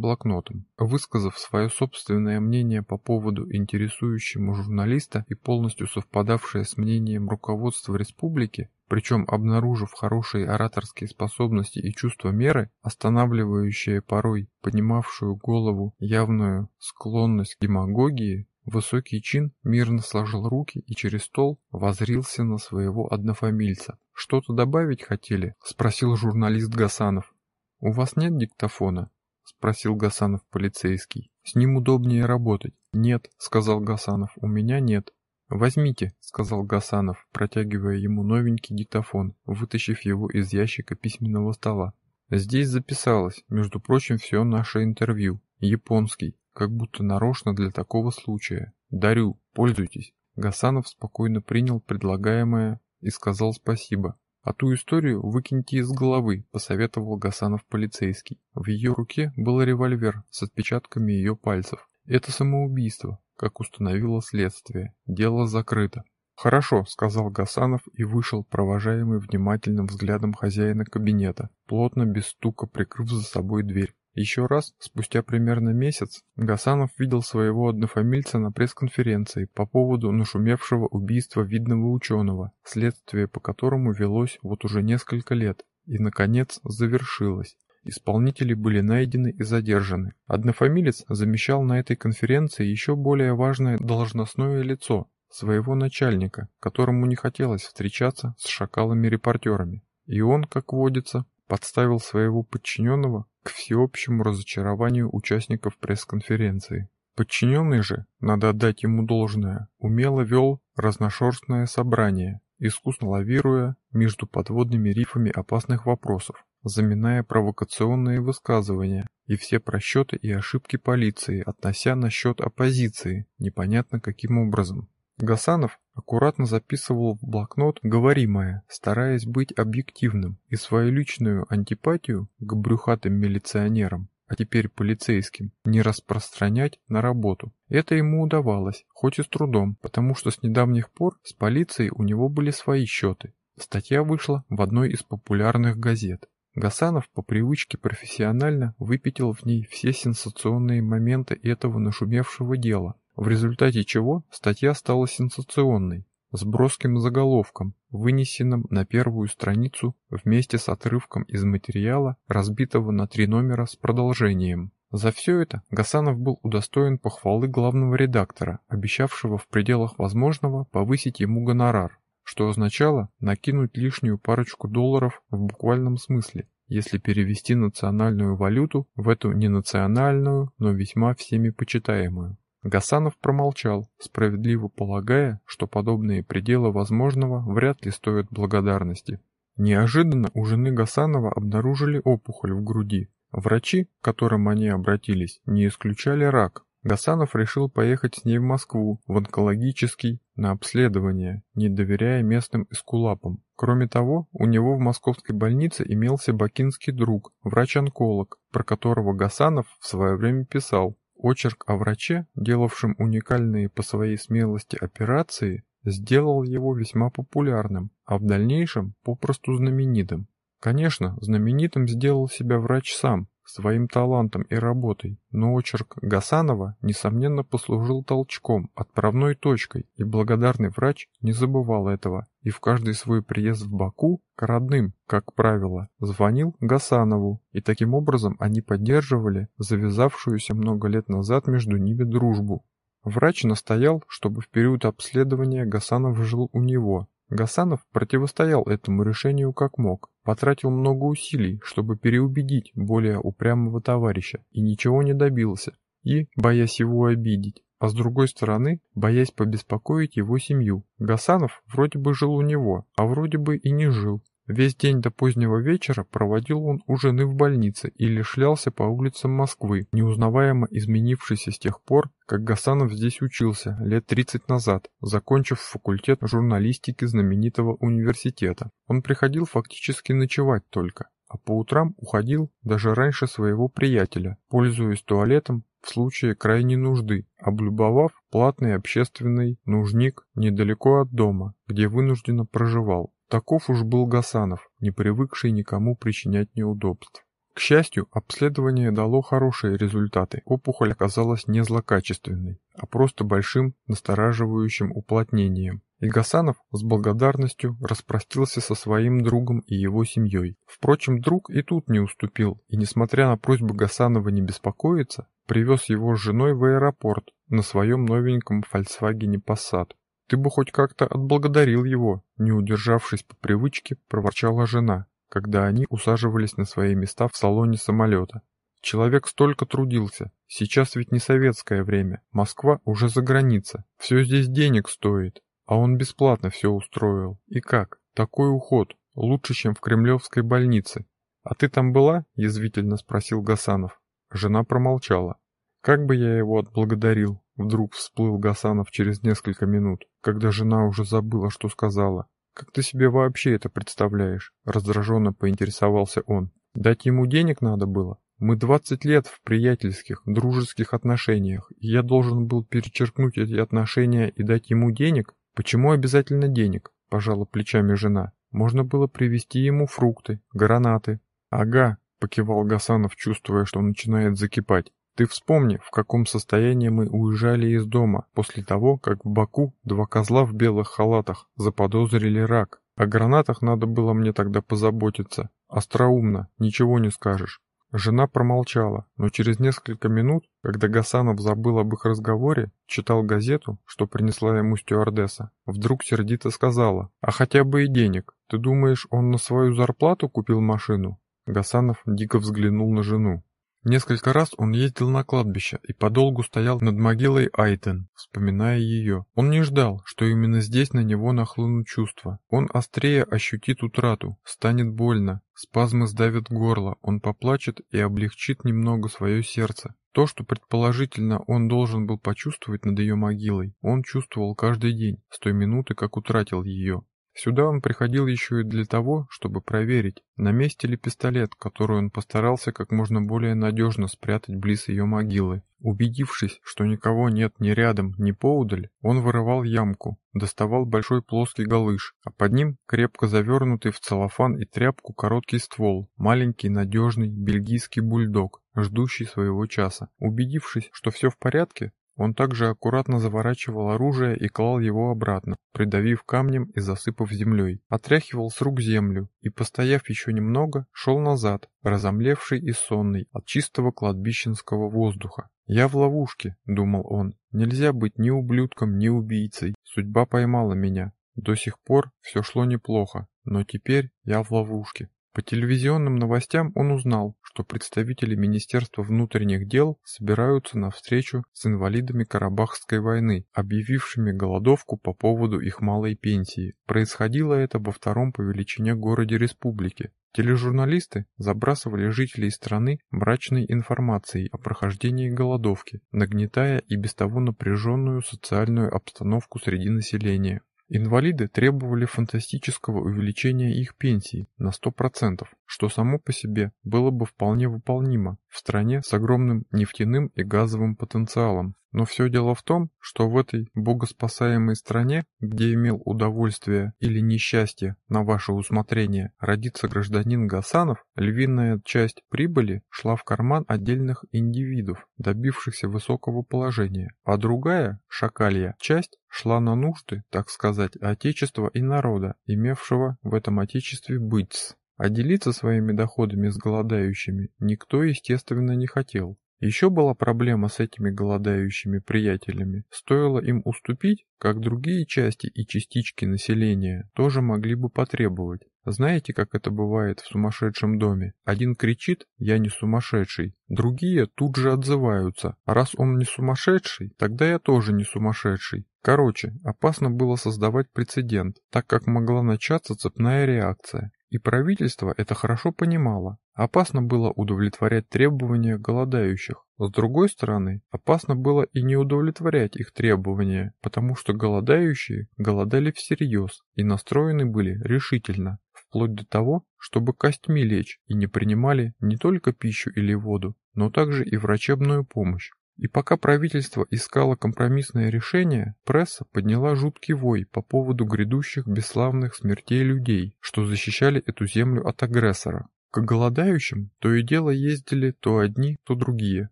S1: блокнотом, высказав свое собственное мнение по поводу интересующему журналиста и полностью совпадавшее с мнением руководства республики, причем обнаружив хорошие ораторские способности и чувство меры, останавливающие порой поднимавшую голову явную склонность к демагогии, высокий чин мирно сложил руки и через стол возрился на своего однофамильца. «Что-то добавить хотели?» — спросил журналист Гасанов. «У вас нет диктофона?» — спросил Гасанов полицейский. «С ним удобнее работать». «Нет», — сказал Гасанов, — «у меня нет». «Возьмите», — сказал Гасанов, протягивая ему новенький диктофон, вытащив его из ящика письменного стола. «Здесь записалось, между прочим, все наше интервью. Японский, как будто нарочно для такого случая. Дарю, пользуйтесь». Гасанов спокойно принял предлагаемое и сказал спасибо. «А ту историю выкиньте из головы», — посоветовал Гасанов полицейский. В ее руке был револьвер с отпечатками ее пальцев. «Это самоубийство как установило следствие. Дело закрыто. «Хорошо», — сказал Гасанов и вышел, провожаемый внимательным взглядом хозяина кабинета, плотно, без стука прикрыв за собой дверь. Еще раз, спустя примерно месяц, Гасанов видел своего однофамильца на пресс-конференции по поводу нашумевшего убийства видного ученого, следствие по которому велось вот уже несколько лет, и, наконец, завершилось. Исполнители были найдены и задержаны. Однофамилец замещал на этой конференции еще более важное должностное лицо, своего начальника, которому не хотелось встречаться с шакалами-репортерами. И он, как водится, подставил своего подчиненного к всеобщему разочарованию участников пресс-конференции. Подчиненный же, надо отдать ему должное, умело вел разношерстное собрание, искусно лавируя между подводными рифами опасных вопросов, заминая провокационные высказывания и все просчеты и ошибки полиции, относя на счет оппозиции, непонятно каким образом. Гасанов аккуратно записывал в блокнот говоримое, стараясь быть объективным, и свою личную антипатию к брюхатым милиционерам, а теперь полицейским, не распространять на работу. Это ему удавалось, хоть и с трудом, потому что с недавних пор с полицией у него были свои счеты. Статья вышла в одной из популярных газет. Гасанов по привычке профессионально выпятил в ней все сенсационные моменты этого нашумевшего дела, в результате чего статья стала сенсационной, с броским заголовком, вынесенным на первую страницу вместе с отрывком из материала, разбитого на три номера с продолжением. За все это Гасанов был удостоен похвалы главного редактора, обещавшего в пределах возможного повысить ему гонорар что означало накинуть лишнюю парочку долларов в буквальном смысле, если перевести национальную валюту в эту ненациональную, но весьма всеми почитаемую. Гасанов промолчал, справедливо полагая, что подобные пределы возможного вряд ли стоят благодарности. Неожиданно у жены Гасанова обнаружили опухоль в груди. Врачи, к которым они обратились, не исключали рак, Гасанов решил поехать с ней в Москву, в онкологический, на обследование, не доверяя местным эскулапам. Кроме того, у него в московской больнице имелся бакинский друг, врач-онколог, про которого Гасанов в свое время писал. Очерк о враче, делавшем уникальные по своей смелости операции, сделал его весьма популярным, а в дальнейшем попросту знаменитым. Конечно, знаменитым сделал себя врач сам, своим талантом и работой, но очерк Гасанова, несомненно, послужил толчком, отправной точкой, и благодарный врач не забывал этого, и в каждый свой приезд в Баку к родным, как правило, звонил Гасанову, и таким образом они поддерживали завязавшуюся много лет назад между ними дружбу. Врач настоял, чтобы в период обследования Гасанов жил у него, Гасанов противостоял этому решению как мог, потратил много усилий, чтобы переубедить более упрямого товарища, и ничего не добился, и, боясь его обидеть, а с другой стороны, боясь побеспокоить его семью. Гасанов вроде бы жил у него, а вроде бы и не жил, Весь день до позднего вечера проводил он у жены в больнице или шлялся по улицам Москвы, неузнаваемо изменившийся с тех пор, как Гасанов здесь учился лет 30 назад, закончив факультет журналистики знаменитого университета. Он приходил фактически ночевать только, а по утрам уходил даже раньше своего приятеля, пользуясь туалетом в случае крайней нужды, облюбовав платный общественный нужник недалеко от дома, где вынужденно проживал. Таков уж был Гасанов, не привыкший никому причинять неудобств. К счастью, обследование дало хорошие результаты. Опухоль оказалась не злокачественной, а просто большим настораживающим уплотнением. И Гасанов с благодарностью распростился со своим другом и его семьей. Впрочем, друг и тут не уступил, и, несмотря на просьбу Гасанова не беспокоиться, привез его с женой в аэропорт на своем новеньком Volkswagen Passat. «Ты бы хоть как-то отблагодарил его», не удержавшись по привычке, проворчала жена, когда они усаживались на свои места в салоне самолета. Человек столько трудился. Сейчас ведь не советское время. Москва уже за граница. Все здесь денег стоит. А он бесплатно все устроил. И как? Такой уход. Лучше, чем в кремлевской больнице. «А ты там была?» – язвительно спросил Гасанов. Жена промолчала. «Как бы я его отблагодарил?» Вдруг всплыл Гасанов через несколько минут, когда жена уже забыла, что сказала. «Как ты себе вообще это представляешь?» Раздраженно поинтересовался он. «Дать ему денег надо было? Мы 20 лет в приятельских, дружеских отношениях, и я должен был перечеркнуть эти отношения и дать ему денег? Почему обязательно денег? Пожала плечами жена. Можно было привезти ему фрукты, гранаты. Ага, покивал Гасанов, чувствуя, что начинает закипать. Ты вспомни, в каком состоянии мы уезжали из дома после того, как в Баку два козла в белых халатах заподозрили рак. О гранатах надо было мне тогда позаботиться. Остроумно, ничего не скажешь. Жена промолчала, но через несколько минут, когда Гасанов забыл об их разговоре, читал газету, что принесла ему стюардесса, вдруг сердито сказала, «А хотя бы и денег. Ты думаешь, он на свою зарплату купил машину?» Гасанов дико взглянул на жену. Несколько раз он ездил на кладбище и подолгу стоял над могилой Айтен, вспоминая ее. Он не ждал, что именно здесь на него нахлынут чувства. Он острее ощутит утрату, станет больно, спазмы сдавят горло, он поплачет и облегчит немного свое сердце. То, что предположительно он должен был почувствовать над ее могилой, он чувствовал каждый день, с той минуты, как утратил ее. Сюда он приходил еще и для того, чтобы проверить, на месте ли пистолет, который он постарался как можно более надежно спрятать близ ее могилы. Убедившись, что никого нет ни рядом, ни поудаль, он вырывал ямку, доставал большой плоский галыш, а под ним крепко завернутый в целлофан и тряпку короткий ствол, маленький надежный бельгийский бульдог, ждущий своего часа. Убедившись, что все в порядке, он также аккуратно заворачивал оружие и клал его обратно, придавив камнем и засыпав землей. Отряхивал с рук землю и, постояв еще немного, шел назад, разомлевший и сонный от чистого кладбищенского воздуха. «Я в ловушке», — думал он. «Нельзя быть ни ублюдком, ни убийцей. Судьба поймала меня. До сих пор все шло неплохо, но теперь я в ловушке». По телевизионным новостям он узнал, что представители Министерства внутренних дел собираются на встречу с инвалидами Карабахской войны, объявившими голодовку по поводу их малой пенсии. Происходило это во втором по величине городе республики. Тележурналисты забрасывали жителей страны мрачной информацией о прохождении голодовки, нагнетая и без того напряженную социальную обстановку среди населения. Инвалиды требовали фантастического увеличения их пенсий на 100%, что само по себе было бы вполне выполнимо в стране с огромным нефтяным и газовым потенциалом. Но все дело в том, что в этой богоспасаемой стране, где имел удовольствие или несчастье на ваше усмотрение родиться гражданин Гасанов, львиная часть прибыли шла в карман отдельных индивидов, добившихся высокого положения, а другая, шакалья, часть шла на нужды, так сказать, отечества и народа, имевшего в этом отечестве быть. А делиться своими доходами с голодающими никто, естественно, не хотел. Еще была проблема с этими голодающими приятелями. Стоило им уступить, как другие части и частички населения тоже могли бы потребовать. Знаете, как это бывает в сумасшедшем доме? Один кричит «я не сумасшедший», другие тут же отзываются «а раз он не сумасшедший, тогда я тоже не сумасшедший». Короче, опасно было создавать прецедент, так как могла начаться цепная реакция. И правительство это хорошо понимало. Опасно было удовлетворять требования голодающих. С другой стороны, опасно было и не удовлетворять их требования, потому что голодающие голодали всерьез и настроены были решительно, вплоть до того, чтобы костьми лечь и не принимали не только пищу или воду, но также и врачебную помощь. И пока правительство искало компромиссное решение, пресса подняла жуткий вой по поводу грядущих бесславных смертей людей, что защищали эту землю от агрессора. К голодающим то и дело ездили то одни, то другие,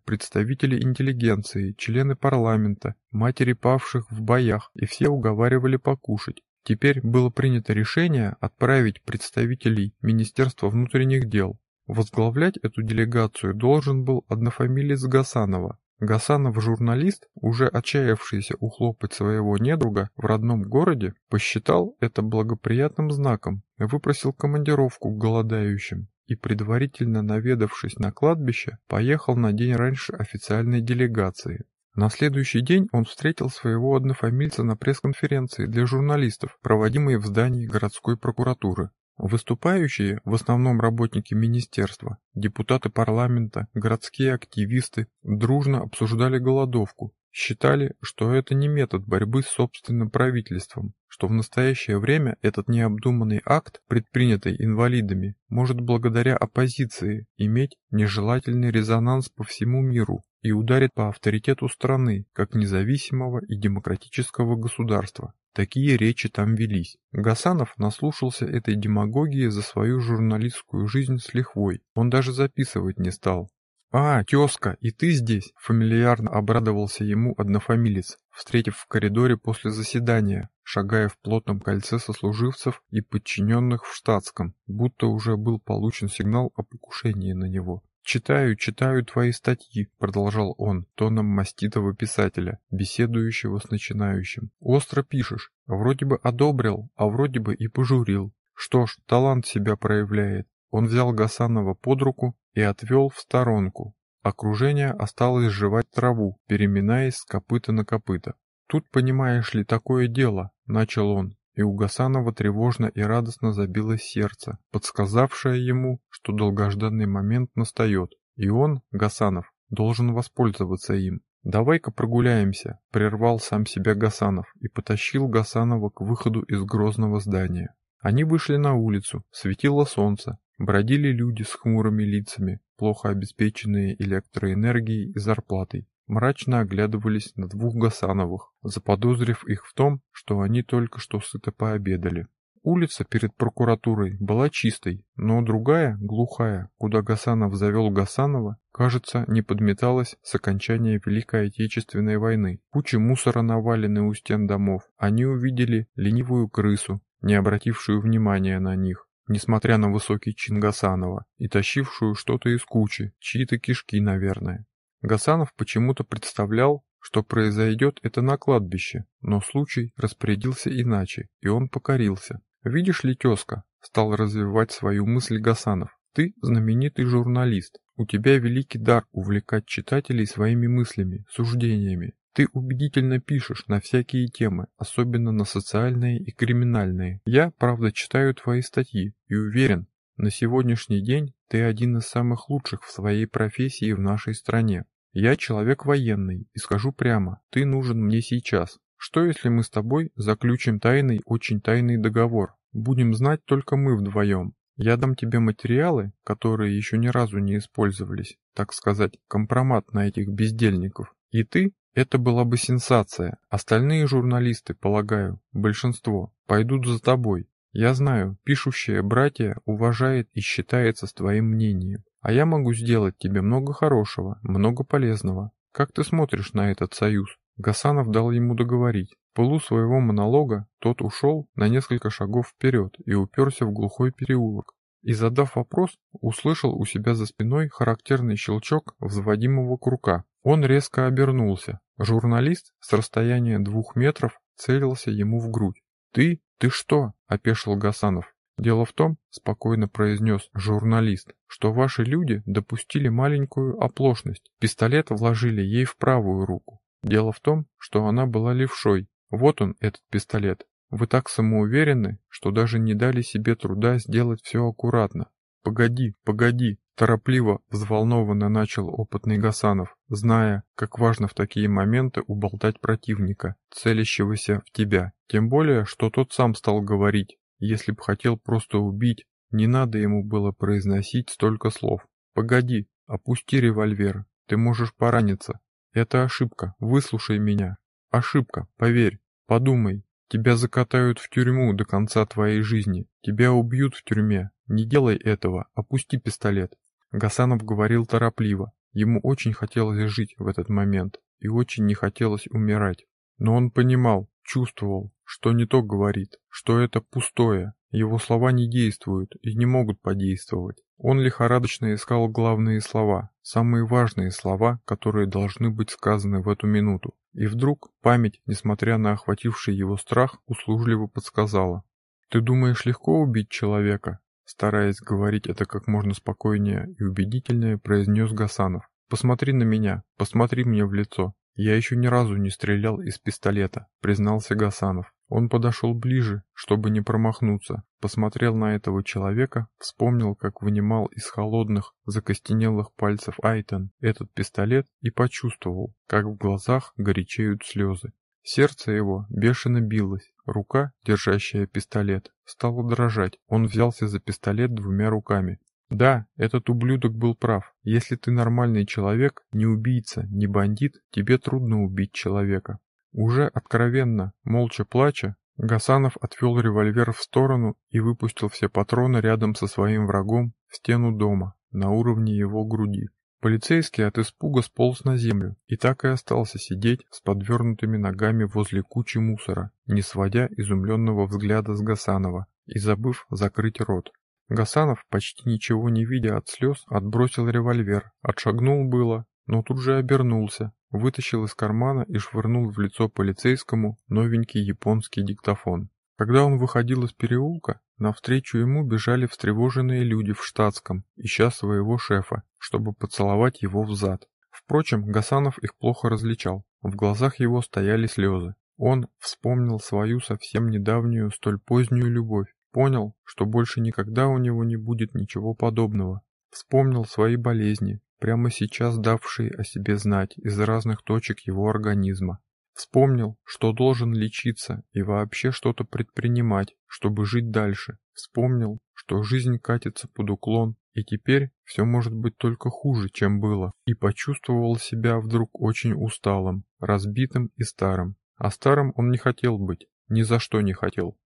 S1: представители интеллигенции, члены парламента, матери павших в боях, и все уговаривали покушать. Теперь было принято решение отправить представителей Министерства внутренних дел. Возглавлять эту делегацию должен был однофамилец Гасанова, Гасанов журналист, уже отчаявшийся ухлопать своего недруга в родном городе, посчитал это благоприятным знаком, выпросил командировку к голодающим и, предварительно наведавшись на кладбище, поехал на день раньше официальной делегации. На следующий день он встретил своего однофамильца на пресс-конференции для журналистов, проводимой в здании городской прокуратуры. Выступающие, в основном работники министерства, депутаты парламента, городские активисты, дружно обсуждали голодовку, считали, что это не метод борьбы с собственным правительством, что в настоящее время этот необдуманный акт, предпринятый инвалидами, может благодаря оппозиции иметь нежелательный резонанс по всему миру и ударит по авторитету страны как независимого и демократического государства. Такие речи там велись. Гасанов наслушался этой демагогии за свою журналистскую жизнь с лихвой. Он даже записывать не стал. «А, тезка, и ты здесь?» – фамильярно обрадовался ему однофамилец, встретив в коридоре после заседания, шагая в плотном кольце сослуживцев и подчиненных в штатском, будто уже был получен сигнал о покушении на него. «Читаю, читаю твои статьи», — продолжал он, тоном маститого писателя, беседующего с начинающим. «Остро пишешь. Вроде бы одобрил, а вроде бы и пожурил. Что ж, талант себя проявляет». Он взял Гасанова под руку и отвел в сторонку. Окружение осталось жевать траву, переминаясь с копыта на копыта. «Тут, понимаешь ли, такое дело», — начал он, и у Гасанова тревожно и радостно забилось сердце, подсказавшее ему, что долгожданный момент настает, и он, Гасанов, должен воспользоваться им. «Давай-ка прогуляемся», — прервал сам себя Гасанов и потащил Гасанова к выходу из грозного здания. Они вышли на улицу, светило солнце, бродили люди с хмурыми лицами, плохо обеспеченные электроэнергией и зарплатой мрачно оглядывались на двух Гасановых, заподозрив их в том, что они только что сыто пообедали. Улица перед прокуратурой была чистой, но другая, глухая, куда Гасанов завел Гасанова, кажется, не подметалась с окончания Великой Отечественной войны. Кучи мусора навалены у стен домов. Они увидели ленивую крысу, не обратившую внимания на них, несмотря на высокий чин Гасанова, и тащившую что-то из кучи, чьи-то кишки, наверное. Гасанов почему-то представлял, что произойдет это на кладбище, но случай распорядился иначе, и он покорился. «Видишь ли, тезка?» — стал развивать свою мысль Гасанов. «Ты знаменитый журналист. У тебя великий дар увлекать читателей своими мыслями, суждениями. Ты убедительно пишешь на всякие темы, особенно на социальные и криминальные. Я, правда, читаю твои статьи и уверен, на сегодняшний день ты один из самых лучших в своей профессии в нашей стране. Я человек военный и скажу прямо, ты нужен мне сейчас. Что если мы с тобой заключим тайный, очень тайный договор? Будем знать только мы вдвоем. Я дам тебе материалы, которые еще ни разу не использовались, так сказать, компромат на этих бездельников. И ты, это была бы сенсация. Остальные журналисты, полагаю, большинство, пойдут за тобой. Я знаю, пишущее братья уважает и считается с твоим мнением. А я могу сделать тебе много хорошего, много полезного. Как ты смотришь на этот союз? Гасанов дал ему договорить. В пылу своего монолога тот ушел на несколько шагов вперед и уперся в глухой переулок. И задав вопрос, услышал у себя за спиной характерный щелчок взводимого крука. Он резко обернулся. Журналист с расстояния двух метров целился ему в грудь. «Ты? Ты что?» – опешил Гасанов. «Дело в том, — спокойно произнес журналист, — что ваши люди допустили маленькую оплошность. Пистолет вложили ей в правую руку. Дело в том, что она была левшой. Вот он, этот пистолет. Вы так самоуверены, что даже не дали себе труда сделать все аккуратно. Погоди, погоди, торопливо, взволнованно начал опытный Гасанов, зная, как важно в такие моменты уболтать противника, целящегося в тебя. Тем более, что тот сам стал говорить, если б хотел просто убить, не надо ему было произносить столько слов. «Погоди, опусти револьвер, ты можешь пораниться. Это ошибка, выслушай меня. Ошибка, поверь, подумай. Тебя закатают в тюрьму до конца твоей жизни. Тебя убьют в тюрьме. не делай этого, опусти пистолет». Гасанов говорил торопливо. Ему очень хотелось жить в этот момент и очень не хотелось умирать. Но он понимал, чувствовал, что не то говорит, что это пустое, его слова не действуют и не могут подействовать. Он лихорадочно искал главные слова, самые важные слова, которые должны быть сказаны в эту минуту. И вдруг память, несмотря на охвативший его страх, услужливо подсказала. «Ты думаешь легко убить человека?» Стараясь говорить это как можно спокойнее и убедительнее, произнес Гасанов. «Посмотри на меня, посмотри мне в лицо. Я еще ни разу не стрелял из пистолета», признался Гасанов. Он подошел ближе, чтобы не промахнуться, посмотрел на этого человека, вспомнил, как вынимал из холодных, закостенелых пальцев Айтон этот пистолет и почувствовал, как в глазах горячеют слезы. Сердце его бешено билось, рука, держащая пистолет, стала дрожать. Он взялся за пистолет двумя руками. Да, этот ублюдок был прав. Если ты нормальный человек, не убийца, не бандит, тебе трудно убить человека. Уже откровенно, молча плача, Гасанов отвел револьвер в сторону и выпустил все патроны рядом со своим врагом в стену дома, на уровне его груди. Полицейский от испуга сполз на землю и так и остался сидеть с подвернутыми ногами возле кучи мусора, не сводя изумленного взгляда с Гасанова и забыв закрыть рот. Гасанов, почти ничего не видя от слез, отбросил револьвер, отшагнул было, но тут же обернулся, вытащил из кармана и швырнул в лицо полицейскому новенький японский диктофон. Когда он выходил из переулка, навстречу ему бежали встревоженные люди в штатском, ища своего шефа, чтобы поцеловать его в зад. Впрочем, Гасанов их плохо различал, в глазах его стояли слезы. Он вспомнил свою совсем недавнюю, столь позднюю любовь, понял, что больше никогда у него не будет ничего подобного. Вспомнил свои болезни, прямо сейчас давший о себе знать из разных точек его организма. Вспомнил, что должен лечиться и вообще что-то предпринимать, чтобы жить дальше. Вспомнил, что жизнь катится под уклон, и теперь все может быть только хуже, чем было, и почувствовал себя вдруг очень усталым, разбитым и старым. А старым он не хотел быть, ни за что не хотел.